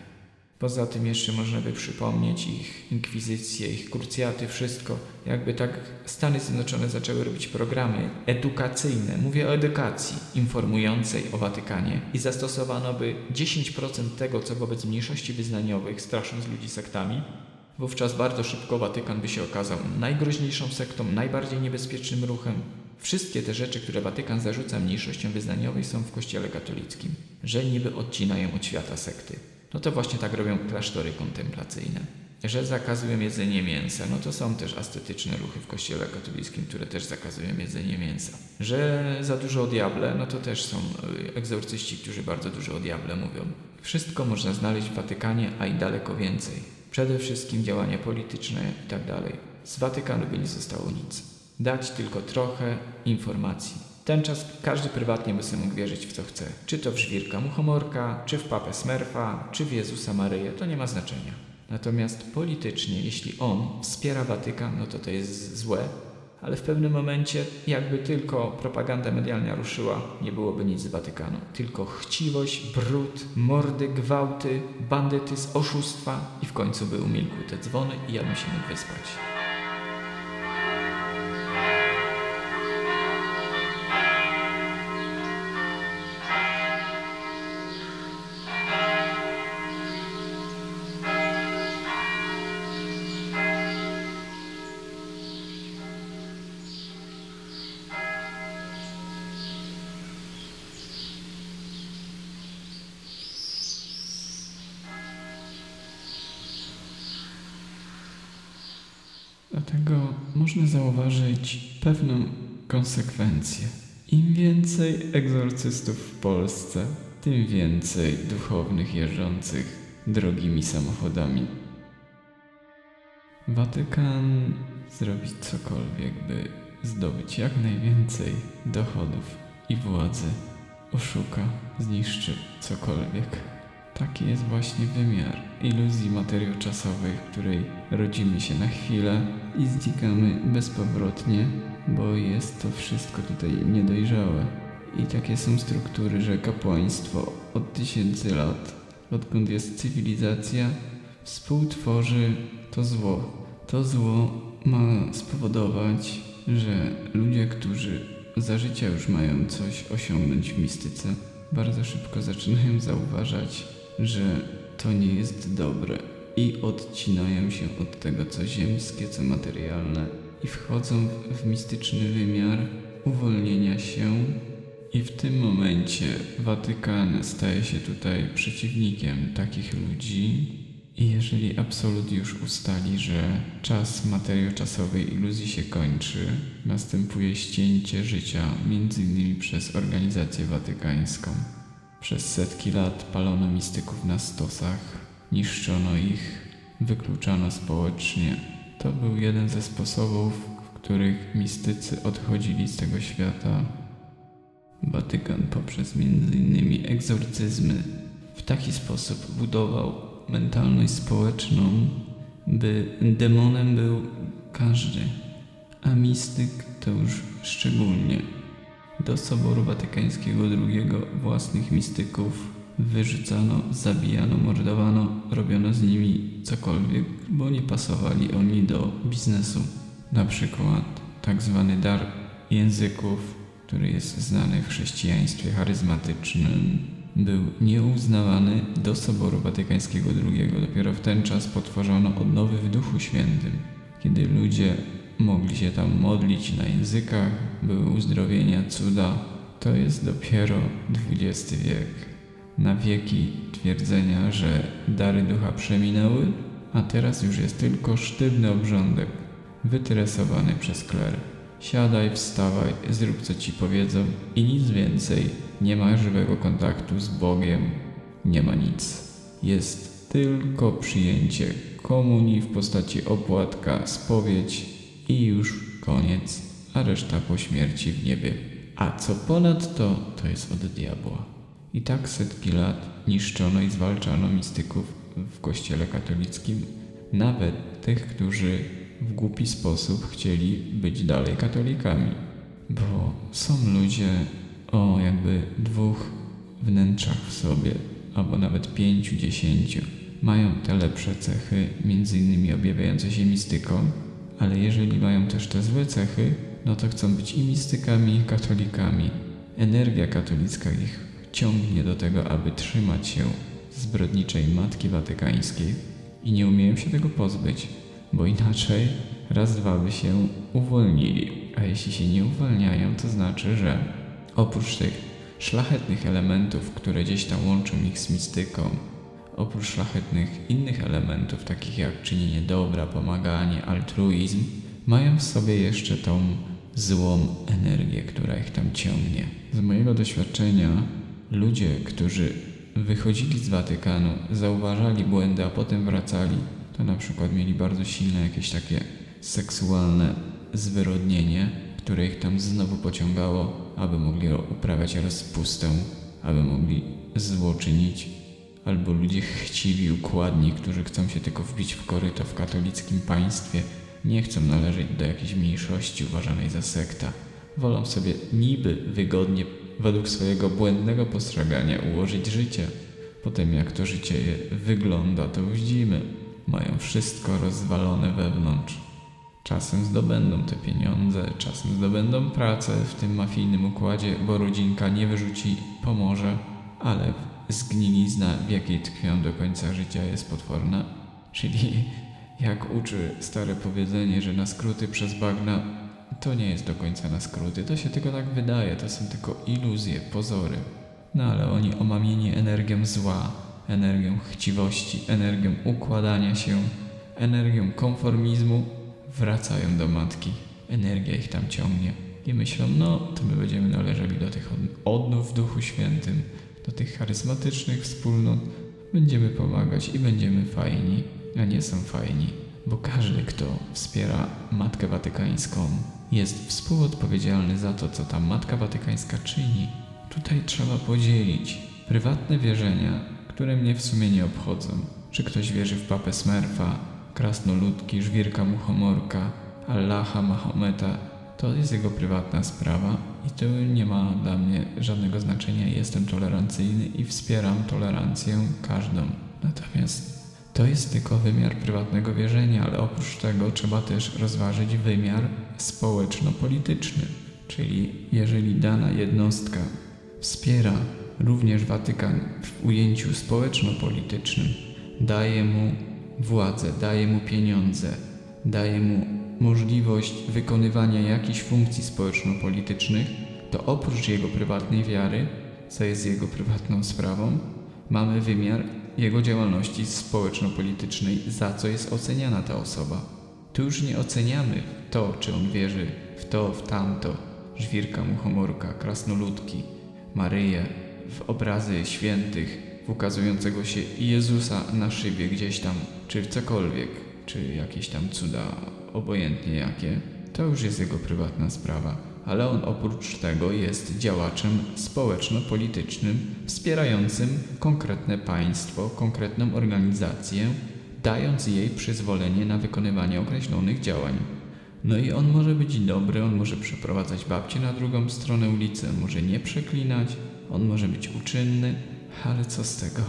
Poza tym jeszcze można by przypomnieć ich inkwizycję, ich krucjaty, wszystko. Jakby tak Stany Zjednoczone zaczęły robić programy edukacyjne, mówię o edukacji, informującej o Watykanie i zastosowano by 10% tego, co wobec mniejszości wyznaniowych, strasząc ludzi sektami, wówczas bardzo szybko Watykan by się okazał najgroźniejszą sektą, najbardziej niebezpiecznym ruchem. Wszystkie te rzeczy, które Watykan zarzuca mniejszościom wyznaniowej są w kościele katolickim, że niby odcinają od świata sekty. No to właśnie tak robią klasztory kontemplacyjne. Że zakazują jedzenie mięsa, no to są też ascetyczne ruchy w kościele katolickim, które też zakazują jedzenie mięsa. Że za dużo o diable, no to też są y, egzorcyści, którzy bardzo dużo o diable mówią. Wszystko można znaleźć w Watykanie, a i daleko więcej. Przede wszystkim działania polityczne i tak. Z Watykanu by nie zostało nic. Dać tylko trochę informacji. Ten czas każdy prywatnie by sobie mógł wierzyć w co chce. Czy to w żwirka muchomorka, czy w papę Smerfa, czy w Jezusa Maryję, to nie ma znaczenia. Natomiast politycznie, jeśli on wspiera Watykan, no to to jest złe, ale w pewnym momencie, jakby tylko propaganda medialna ruszyła, nie byłoby nic z Watykanu. Tylko chciwość, brud, mordy, gwałty, bandytyzm, oszustwa i w końcu by umilkły te dzwony i ja bym się mógł wyspać. Można zauważyć pewną konsekwencję. Im więcej egzorcystów w Polsce, tym więcej duchownych jeżdżących drogimi samochodami. Watykan zrobi cokolwiek, by zdobyć jak najwięcej dochodów i władzy. Oszuka, zniszczy cokolwiek. Taki jest właśnie wymiar iluzji materioczasowej, w której rodzimy się na chwilę i znikamy bezpowrotnie, bo jest to wszystko tutaj niedojrzałe. I takie są struktury, że kapłaństwo od tysięcy lat, odkąd jest cywilizacja, współtworzy to zło. To zło ma spowodować, że ludzie, którzy za życia już mają coś osiągnąć w mistyce, bardzo szybko zaczynają zauważać, że to nie jest dobre. I odcinają się od tego, co ziemskie, co materialne i wchodzą w, w mistyczny wymiar uwolnienia się. I w tym momencie Watykan staje się tutaj przeciwnikiem takich ludzi. I jeżeli absolut już ustali, że czas materioczasowej iluzji się kończy, następuje ścięcie życia, innymi przez organizację watykańską. Przez setki lat palono mistyków na stosach, niszczono ich, wykluczano społecznie. To był jeden ze sposobów, w których mistycy odchodzili z tego świata. Watykan poprzez m.in. egzorcyzmy w taki sposób budował mentalność społeczną, by demonem był każdy, a mistyk to już szczególnie. Do Soboru Watykańskiego II własnych mistyków wyrzucano, zabijano, mordowano, robiono z nimi cokolwiek, bo nie pasowali oni do biznesu. Na przykład tak zwany dar języków, który jest znany w chrześcijaństwie charyzmatycznym, był nieuznawany do Soboru Watykańskiego II. Dopiero w ten czas potworzono odnowy w Duchu Świętym, kiedy ludzie mogli się tam modlić na językach, były uzdrowienia, cuda. To jest dopiero XX wiek. Na wieki twierdzenia, że dary ducha przeminęły, a teraz już jest tylko sztywny obrządek, wytresowany przez kler. Siadaj, wstawaj, zrób co ci powiedzą i nic więcej. Nie ma żywego kontaktu z Bogiem, nie ma nic. Jest tylko przyjęcie komunii w postaci opłatka, spowiedź i już koniec, a reszta po śmierci w niebie. A co ponadto, to jest od diabła. I tak setki lat niszczono i zwalczano mistyków w kościele katolickim, nawet tych, którzy w głupi sposób chcieli być dalej katolikami. Bo są ludzie o jakby dwóch wnętrzach w sobie, albo nawet pięciu, dziesięciu. Mają te lepsze cechy, między innymi objawiające się mistyką, ale jeżeli mają też te złe cechy, no to chcą być i mistykami, i katolikami. Energia katolicka ich ciągnie do tego, aby trzymać się zbrodniczej Matki Watykańskiej i nie umieją się tego pozbyć, bo inaczej raz, dwa by się uwolnili. A jeśli się nie uwalniają, to znaczy, że oprócz tych szlachetnych elementów, które gdzieś tam łączą ich z mistyką, oprócz szlachetnych innych elementów, takich jak czynienie dobra, pomaganie, altruizm, mają w sobie jeszcze tą złą energię, która ich tam ciągnie. Z mojego doświadczenia, ludzie, którzy wychodzili z Watykanu, zauważali błędy, a potem wracali, to na przykład mieli bardzo silne jakieś takie seksualne zwyrodnienie, które ich tam znowu pociągało, aby mogli uprawiać rozpustę, aby mogli zło czynić, albo ludzie chciwi, układni, którzy chcą się tylko wbić w koryto w katolickim państwie, nie chcą należeć do jakiejś mniejszości uważanej za sekta. Wolą sobie niby wygodnie, według swojego błędnego postrzegania, ułożyć życie. Potem jak to życie wygląda, to widzimy. Mają wszystko rozwalone wewnątrz. Czasem zdobędą te pieniądze, czasem zdobędą pracę w tym mafijnym układzie, bo rodzinka nie wyrzuci, pomoże, ale zgnilizna, w jakiej tkwią do końca życia, jest potworna. Czyli, jak uczy stare powiedzenie, że na skróty przez bagna, to nie jest do końca na skróty, to się tylko tak wydaje, to są tylko iluzje, pozory. No ale oni omamieni energią zła, energią chciwości, energią układania się, energią konformizmu, wracają do matki. Energia ich tam ciągnie i myślą, no to my będziemy należeli do tych odnów w Duchu Świętym, do tych charyzmatycznych wspólnot, będziemy pomagać i będziemy fajni, a nie są fajni, bo każdy, kto wspiera Matkę Watykańską, jest współodpowiedzialny za to, co ta Matka Watykańska czyni. Tutaj trzeba podzielić prywatne wierzenia, które mnie w sumie nie obchodzą. Czy ktoś wierzy w papę Smerfa, krasnoludki, żwirka muchomorka, Allaha, Mahometa, to jest jego prywatna sprawa i to nie ma dla mnie żadnego znaczenia. Jestem tolerancyjny i wspieram tolerancję każdą. Natomiast to jest tylko wymiar prywatnego wierzenia, ale oprócz tego trzeba też rozważyć wymiar społeczno-polityczny. Czyli jeżeli dana jednostka wspiera również Watykan w ujęciu społeczno-politycznym, daje mu władzę, daje mu pieniądze, daje mu możliwość wykonywania jakichś funkcji społeczno-politycznych, to oprócz jego prywatnej wiary, co jest jego prywatną sprawą, mamy wymiar jego działalności społeczno-politycznej, za co jest oceniana ta osoba. Tu już nie oceniamy to, czy on wierzy w to, w tamto, żwirka, muchomorka, krasnoludki, Maryję, w obrazy świętych, w ukazującego się Jezusa na szybie gdzieś tam czy w cokolwiek, czy jakieś tam cuda, obojętnie jakie, to już jest jego prywatna sprawa. Ale on oprócz tego jest działaczem społeczno-politycznym, wspierającym konkretne państwo, konkretną organizację, dając jej przyzwolenie na wykonywanie określonych działań. No i on może być dobry, on może przeprowadzać babcię na drugą stronę ulicy, on może nie przeklinać, on może być uczynny, ale co z tego,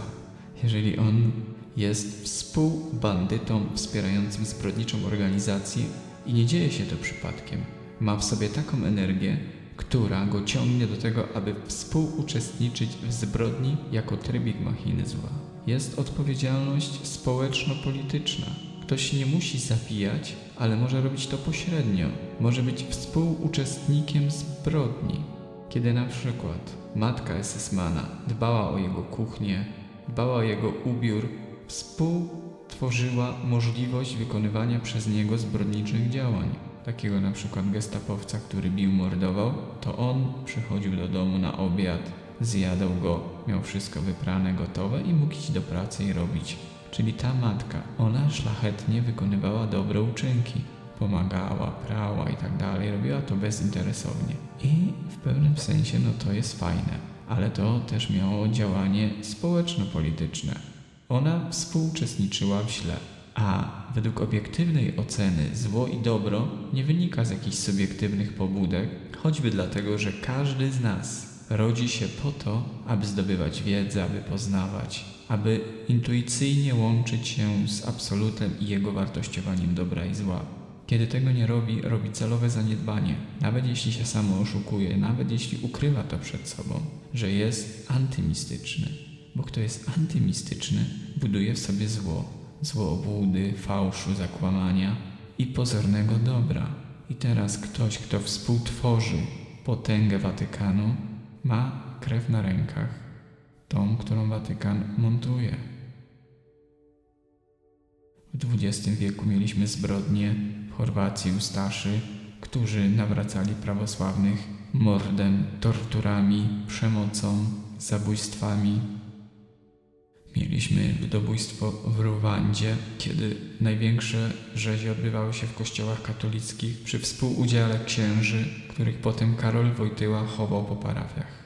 jeżeli on jest współbandytą wspierającym zbrodniczą organizację i nie dzieje się to przypadkiem. Ma w sobie taką energię, która go ciągnie do tego, aby współuczestniczyć w zbrodni jako trybik machiny zła. Jest odpowiedzialność społeczno-polityczna. Ktoś nie musi zabijać, ale może robić to pośrednio. Może być współuczestnikiem zbrodni. Kiedy na przykład matka SS-mana dbała o jego kuchnię, dbała o jego ubiór, współtworzyła możliwość wykonywania przez niego zbrodniczych działań. Takiego na przykład gestapowca, który bił, mordował, to on przychodził do domu na obiad, zjadał go, miał wszystko wyprane, gotowe i mógł iść do pracy i robić. Czyli ta matka, ona szlachetnie wykonywała dobre uczynki. Pomagała, prała i tak dalej, robiła to bezinteresownie. I w pewnym sensie, no to jest fajne, ale to też miało działanie społeczno-polityczne. Ona współuczestniczyła w źle. A według obiektywnej oceny zło i dobro nie wynika z jakichś subiektywnych pobudek, choćby dlatego, że każdy z nas rodzi się po to, aby zdobywać wiedzę, aby poznawać, aby intuicyjnie łączyć się z absolutem i jego wartościowaniem dobra i zła. Kiedy tego nie robi, robi celowe zaniedbanie, nawet jeśli się samo oszukuje, nawet jeśli ukrywa to przed sobą, że jest antymistyczny. Bo kto jest antymistyczny, buduje w sobie zło, zło obłudy, fałszu, zakłamania i pozornego dobra. I teraz ktoś, kto współtworzy potęgę Watykanu, ma krew na rękach, tą, którą Watykan montuje. W XX wieku mieliśmy zbrodnie w Chorwacji Ustaszy, którzy nawracali prawosławnych mordem, torturami, przemocą, zabójstwami. Mieliśmy ludobójstwo w Rwandzie, kiedy największe rzezie odbywały się w kościołach katolickich przy współudziale księży, których potem Karol Wojtyła chował po parafiach.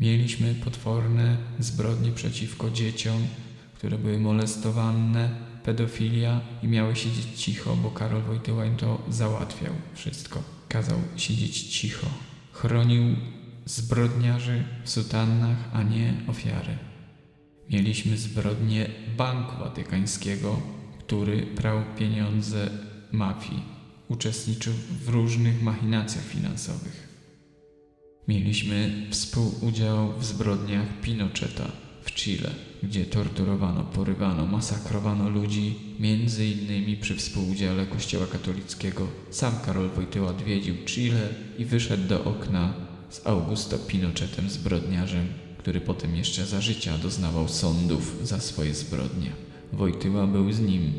Mieliśmy potworne zbrodnie przeciwko dzieciom, które były molestowane, pedofilia i miały siedzieć cicho, bo Karol Wojtyła im to załatwiał wszystko. Kazał siedzieć cicho. Chronił zbrodniarzy w sutannach, a nie ofiary. Mieliśmy zbrodnię Banku Watykańskiego, który prał pieniądze mafii. Uczestniczył w różnych machinacjach finansowych. Mieliśmy współudział w zbrodniach Pinocheta w Chile, gdzie torturowano, porywano, masakrowano ludzi, między innymi przy współudziale Kościoła katolickiego. Sam Karol Wojtyła odwiedził Chile i wyszedł do okna z Augusto Pinochetem, zbrodniarzem, który potem jeszcze za życia doznawał sądów za swoje zbrodnie. Wojtyła był z nim.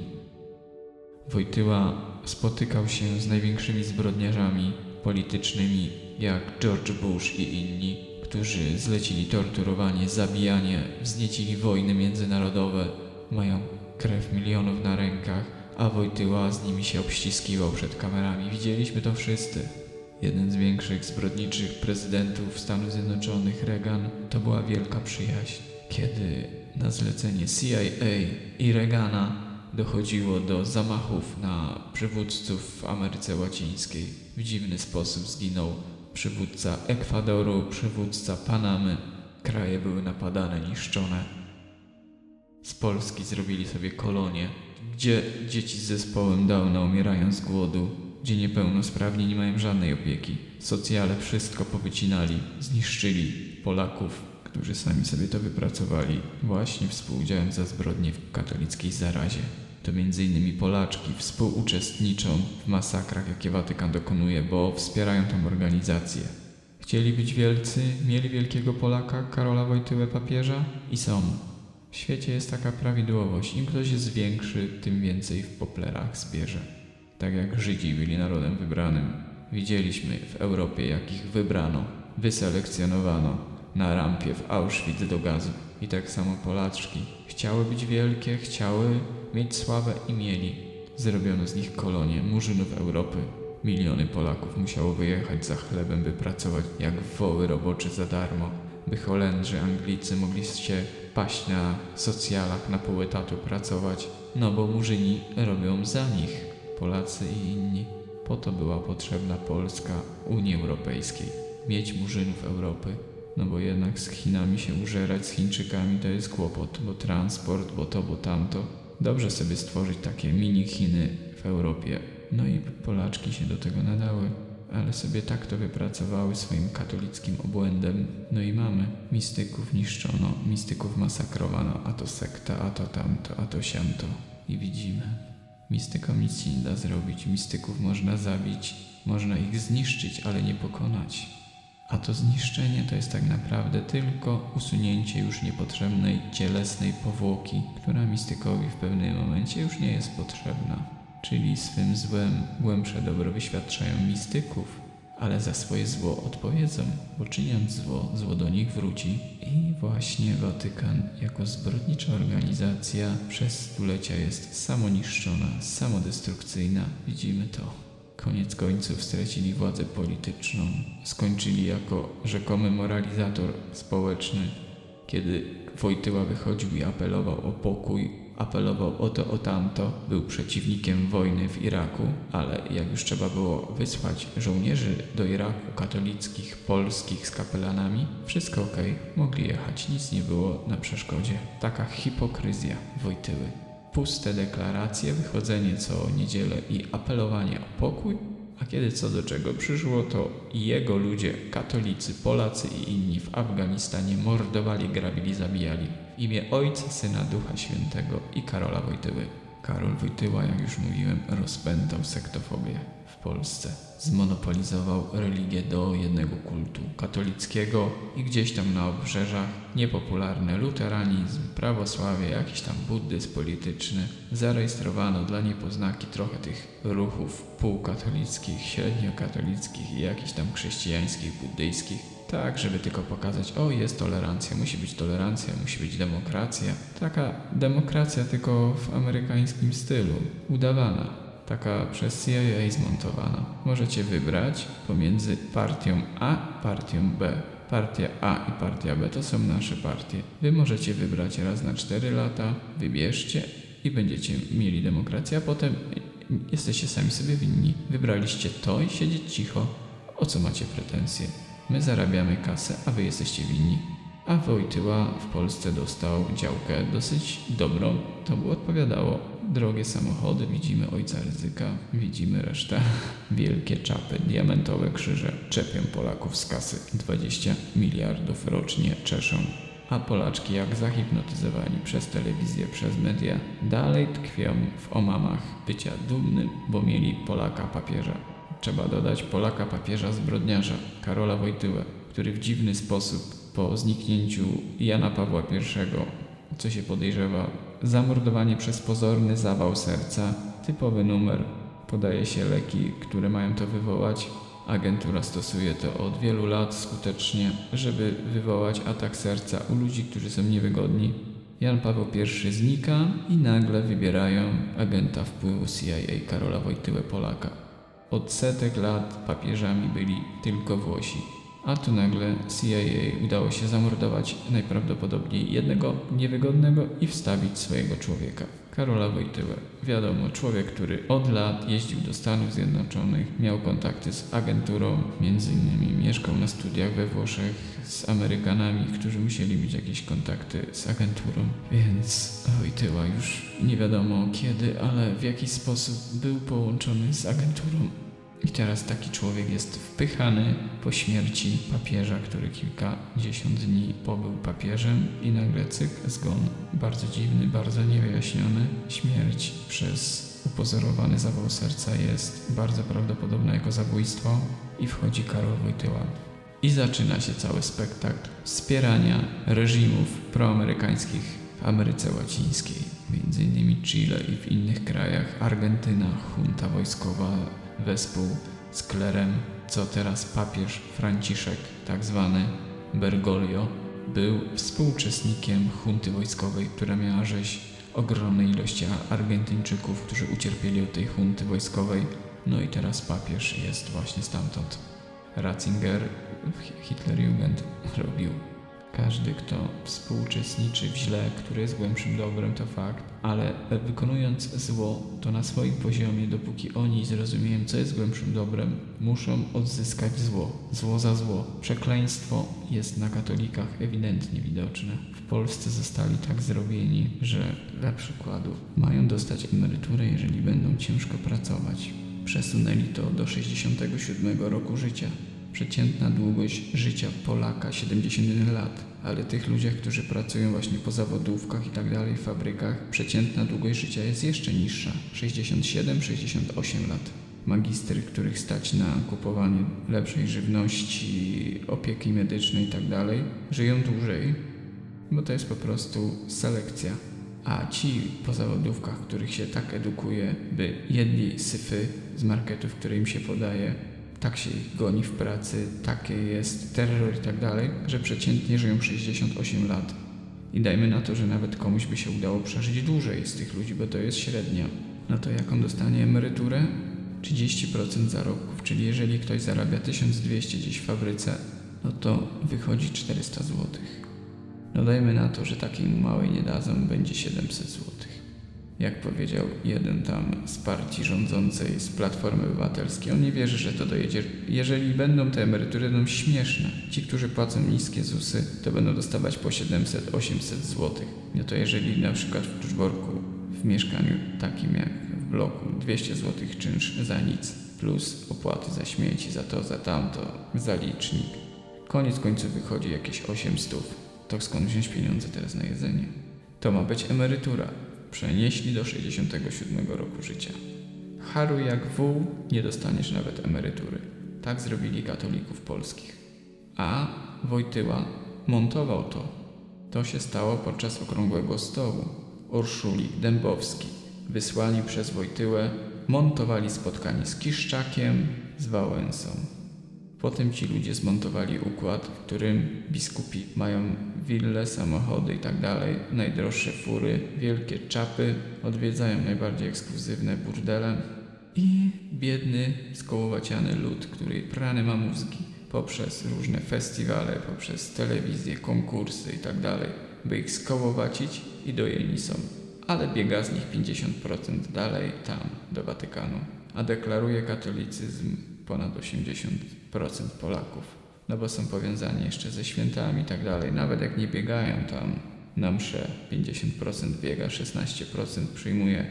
Wojtyła spotykał się z największymi zbrodniarzami politycznymi jak George Bush i inni, którzy zlecili torturowanie, zabijanie, wzniecili wojny międzynarodowe, mają krew milionów na rękach, a Wojtyła z nimi się obściskiwał przed kamerami. Widzieliśmy to wszyscy. Jeden z większych zbrodniczych prezydentów Stanów Zjednoczonych, Reagan, to była wielka przyjaźń. Kiedy na zlecenie CIA i Reagana dochodziło do zamachów na przywódców w Ameryce Łacińskiej, w dziwny sposób zginął przywódca Ekwadoru, przywódca Panamy. Kraje były napadane, niszczone. Z Polski zrobili sobie kolonie, gdzie dzieci z zespołem Downa umierają z głodu, gdzie niepełnosprawni nie mają żadnej opieki. Socjale wszystko powycinali, zniszczyli Polaków, którzy sami sobie to wypracowali, właśnie współudziałem za zbrodnie w katolickiej zarazie. To innymi Polaczki współuczestniczą w masakrach, jakie Watykan dokonuje, bo wspierają tę organizację. Chcieli być wielcy, mieli wielkiego Polaka, Karola Wojtyłę papieża i są. W świecie jest taka prawidłowość. Im ktoś jest większy, tym więcej w poplerach zbierze. Tak jak Żydzi byli narodem wybranym. Widzieliśmy w Europie, jak ich wybrano, wyselekcjonowano na rampie w Auschwitz do gazu. I tak samo Polaczki chciały być wielkie, chciały mieć sławę i mieli. Zrobiono z nich kolonie murzynów Europy. Miliony Polaków musiało wyjechać za chlebem, by pracować jak woły robocze za darmo, by Holendrzy, Anglicy mogli się paść na socjalach, na pół etatu pracować, no bo murzyni robią za nich, Polacy i inni. Po to była potrzebna Polska Unii Europejskiej. Mieć murzynów Europy, no bo jednak z Chinami się użerać, z Chińczykami to jest kłopot, bo transport, bo to, bo tamto. Dobrze sobie stworzyć takie mini Chiny w Europie. No i Polaczki się do tego nadały, ale sobie tak to wypracowały swoim katolickim obłędem. No i mamy. Mistyków niszczono, mistyków masakrowano, a to sekta, a to tamto, a to siamto. I widzimy. Mistykom nic się nie da zrobić, mistyków można zabić, można ich zniszczyć, ale nie pokonać. A to zniszczenie to jest tak naprawdę tylko usunięcie już niepotrzebnej cielesnej powłoki, która mistykowi w pewnym momencie już nie jest potrzebna. Czyli swym złem głębsze dobro wyświadczają mistyków, ale za swoje zło odpowiedzą, bo czyniąc zło, zło do nich wróci. I właśnie Watykan jako zbrodnicza organizacja przez stulecia jest samoniszczona, samodestrukcyjna. Widzimy to. Koniec końców stracili władzę polityczną, skończyli jako rzekomy moralizator społeczny, kiedy Wojtyła wychodził i apelował o pokój, apelował o to, o tamto, był przeciwnikiem wojny w Iraku, ale jak już trzeba było wysłać żołnierzy do Iraku katolickich, polskich z kapelanami, wszystko ok, mogli jechać, nic nie było na przeszkodzie. Taka hipokryzja Wojtyły. Puste deklaracje, wychodzenie co niedzielę i apelowanie o pokój, a kiedy co do czego przyszło, to jego ludzie, katolicy, Polacy i inni w Afganistanie mordowali, grabili, zabijali imię Ojca, Syna, Ducha Świętego i Karola Wojtyły. Karol Wojtyła, jak już mówiłem, rozpętał sektofobię w Polsce. Zmonopolizował religię do jednego kultu katolickiego i gdzieś tam na obrzeżach niepopularny luteranizm, prawosławie, jakiś tam buddyzm polityczny. Zarejestrowano dla niepoznaki trochę tych ruchów półkatolickich, średniokatolickich i jakichś tam chrześcijańskich, buddyjskich. Tak, żeby tylko pokazać, o jest tolerancja, musi być tolerancja, musi być demokracja. Taka demokracja tylko w amerykańskim stylu, udawana taka przez CIA zmontowana. Możecie wybrać pomiędzy partią A, partią B. Partia A i partia B to są nasze partie. Wy możecie wybrać raz na 4 lata, wybierzcie i będziecie mieli demokrację, a potem jesteście sami sobie winni. Wybraliście to i siedzieć cicho. O co macie pretensje? My zarabiamy kasę, a wy jesteście winni. A Wojtyła w Polsce dostał działkę dosyć dobrą. To mu odpowiadało. Drogie samochody, widzimy ojca ryzyka, widzimy resztę. (laughs) Wielkie czapy, diamentowe krzyże czepią Polaków z kasy. 20 miliardów rocznie czeszą. A Polaczki, jak zahipnotyzowani przez telewizję, przez media, dalej tkwią w omamach bycia dumnym, bo mieli Polaka papieża. Trzeba dodać Polaka papieża zbrodniarza, Karola Wojtyłę, który w dziwny sposób po zniknięciu Jana Pawła I, co się podejrzewa, zamordowanie przez pozorny zawał serca, typowy numer, podaje się leki, które mają to wywołać. Agentura stosuje to od wielu lat skutecznie, żeby wywołać atak serca u ludzi, którzy są niewygodni. Jan Paweł I znika i nagle wybierają agenta wpływu CIA Karola Wojtyłę Polaka. Od setek lat papieżami byli tylko Włosi. A tu nagle CIA udało się zamordować najprawdopodobniej jednego niewygodnego i wstawić swojego człowieka. Karola Wojtyłę. Wiadomo, człowiek, który od lat jeździł do Stanów Zjednoczonych, miał kontakty z agenturą, między innymi mieszkał na studiach we Włoszech z Amerykanami, którzy musieli mieć jakieś kontakty z agenturą. Więc Wojtyła już nie wiadomo kiedy, ale w jakiś sposób był połączony z agenturą. I teraz taki człowiek jest wpychany po śmierci papieża, który kilkadziesiąt dni pobył papieżem i nagle cyk, zgon. Bardzo dziwny, bardzo niewyjaśniony. Śmierć przez upozorowany zawał serca jest bardzo prawdopodobna jako zabójstwo i wchodzi Karol Wojtyła. I zaczyna się cały spektakl wspierania reżimów proamerykańskich w Ameryce Łacińskiej, między innymi Chile i w innych krajach, Argentyna, junta wojskowa, wespół z klerem, co teraz papież Franciszek, tak zwany Bergoglio, był współuczestnikiem hunty wojskowej, która miała rzeź ogromnej ilości Argentyńczyków, którzy ucierpieli od tej hunty wojskowej. No i teraz papież jest właśnie stamtąd. Ratzinger, Hi- Hitlerjugend (laughs) robił. Każdy, kto współuczestniczy w źle, który jest głębszym dobrem, to fakt, ale wykonując zło, to na swoim poziomie, dopóki oni zrozumieją, co jest głębszym dobrem, muszą odzyskać zło. Zło za zło. Przekleństwo jest na katolikach ewidentnie widoczne. W Polsce zostali tak zrobieni, że dla przykładu mają dostać emeryturę, jeżeli będą ciężko pracować. Przesunęli to do 67 roku życia. Przeciętna długość życia Polaka 71 lat, ale tych ludziach, którzy pracują właśnie po zawodówkach i tak dalej, fabrykach, przeciętna długość życia jest jeszcze niższa 67-68 lat. Magistry, których stać na kupowanie lepszej żywności, opieki medycznej i tak dalej, żyją dłużej, bo to jest po prostu selekcja. A ci po zawodówkach, których się tak edukuje, by jedli syfy z marketów, które im się podaje, tak się ich goni w pracy, takie jest terror i tak dalej, że przeciętnie żyją 68 lat. I dajmy na to, że nawet komuś by się udało przeżyć dłużej z tych ludzi, bo to jest średnia. No to jak on dostanie emeryturę? 30% zarobków, czyli jeżeli ktoś zarabia 1200 gdzieś w fabryce, no to wychodzi 400 zł. No dajmy na to, że takiej małej nie dadzą, będzie 700 zł. Jak powiedział jeden tam z partii rządzącej, z Platformy Obywatelskiej, on nie wierzy, że to dojedzie. Jeżeli będą te emerytury, będą śmieszne. Ci, którzy płacą niskie ZUSy, to będą dostawać po 700-800 zł. No to jeżeli na przykład w Kluczborku, w mieszkaniu takim jak w bloku, 200 zł czynsz za nic, plus opłaty za śmieci, za to, za tamto, za licznik. Koniec końców wychodzi jakieś 800. To skąd wziąć pieniądze teraz na jedzenie? To ma być emerytura. Przenieśli do 67 roku życia. Haru jak wół, nie dostaniesz nawet emerytury. Tak zrobili katolików polskich. A Wojtyła montował to. To się stało podczas okrągłego stołu. Urszulik, Dębowski, wysłani przez Wojtyłę, montowali spotkanie z Kiszczakiem, z Wałęsą. Potem ci ludzie zmontowali układ, w którym biskupi mają wille, samochody i tak najdroższe fury, wielkie czapy, odwiedzają najbardziej ekskluzywne burdele i biedny, skołowaciany lud, który prany ma mózgi poprzez różne festiwale, poprzez telewizję, konkursy i tak by ich skołowacić i dojeni są. Ale biega z nich 50% dalej, tam, do Watykanu. A deklaruje katolicyzm ponad 80% Polaków. No bo są powiązani jeszcze ze świętami i tak dalej. Nawet jak nie biegają tam na mszę, 50% biega, 16% przyjmuje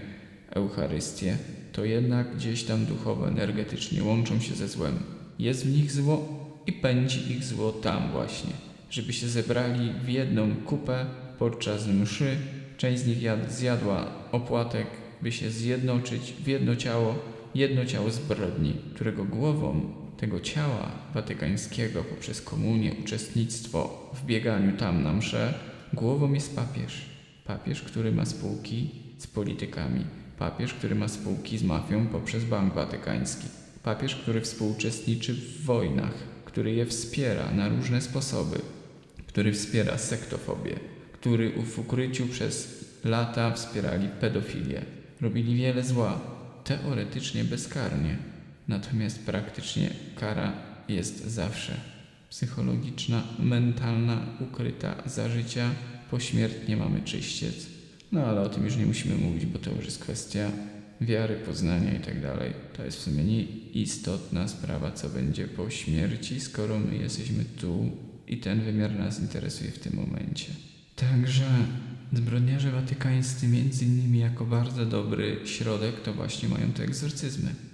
Eucharystię, to jednak gdzieś tam duchowo, energetycznie łączą się ze złem. Jest w nich zło i pędzi ich zło tam właśnie, żeby się zebrali w jedną kupę podczas mszy. Część z nich jad- zjadła opłatek, by się zjednoczyć w jedno ciało, jedno ciało zbrodni, którego głową tego ciała watykańskiego poprzez komunię, uczestnictwo w bieganiu tam na mszę, głową jest papież. Papież, który ma spółki z politykami. Papież, który ma spółki z mafią poprzez Bank Watykański. Papież, który współuczestniczy w wojnach, który je wspiera na różne sposoby, który wspiera sektofobię, który w ukryciu przez lata wspierali pedofilię. Robili wiele zła, teoretycznie bezkarnie, natomiast praktycznie kara jest zawsze psychologiczna, mentalna, ukryta za życia. Pośmiertnie mamy czyściec. No ale o tym już nie musimy mówić, bo to już jest kwestia wiary, poznania i tak dalej. To jest w sumie nieistotna sprawa, co będzie po śmierci, skoro my jesteśmy tu i ten wymiar nas interesuje w tym momencie. Także zbrodniarze watykańscy między innymi jako bardzo dobry środek to właśnie mają te egzorcyzmy.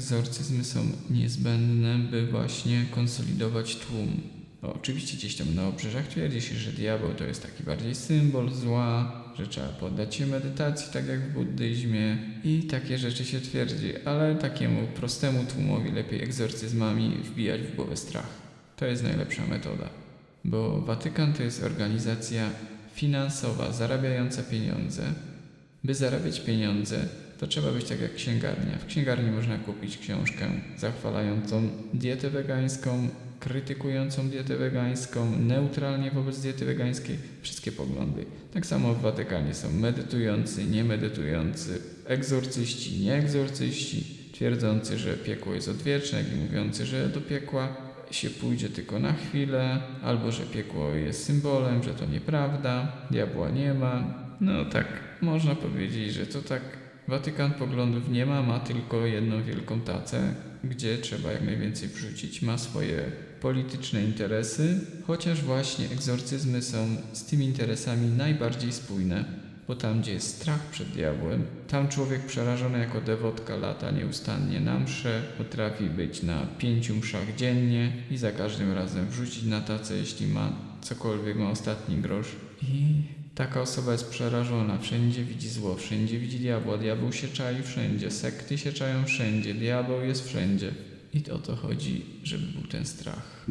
Egzorcyzmy są niezbędne, by właśnie konsolidować tłum. Bo oczywiście gdzieś tam na obrzeżach twierdzi się, że diabeł to jest taki bardziej symbol zła, że trzeba poddać się medytacji, tak jak w buddyzmie i takie rzeczy się twierdzi, ale takiemu prostemu tłumowi lepiej egzorcyzmami wbijać w głowę strach. To jest najlepsza metoda, bo Watykan to jest organizacja finansowa, zarabiająca pieniądze. By zarabiać pieniądze, to trzeba być tak jak księgarnia. W księgarni można kupić książkę zachwalającą dietę wegańską krytykującą dietę wegańską, neutralnie wobec diety wegańskiej, wszystkie poglądy. Tak samo w Watykanie są medytujący, niemedytujący, egzorcyści, nieegzorcyści, twierdzący, że piekło jest odwieczne, i mówiący, że do piekła się pójdzie tylko na chwilę, albo że piekło jest symbolem, że to nieprawda, diabła nie ma. No tak, można powiedzieć, że to tak Watykan poglądów nie ma, ma tylko jedną wielką tacę, gdzie trzeba jak najwięcej wrzucić. Ma swoje polityczne interesy, chociaż właśnie egzorcyzmy są z tymi interesami najbardziej spójne, bo tam, gdzie jest strach przed diabłem, tam człowiek przerażony jako dewotka lata nieustannie na msze, potrafi być na pięciu mszach dziennie i za każdym razem wrzucić na tacę, jeśli ma cokolwiek, ma ostatni grosz i Taka osoba jest przerażona, wszędzie widzi zło, wszędzie widzi diabła, diabeł się czai wszędzie, sekty się czają wszędzie, diabeł jest wszędzie. I o to chodzi, żeby był ten strach.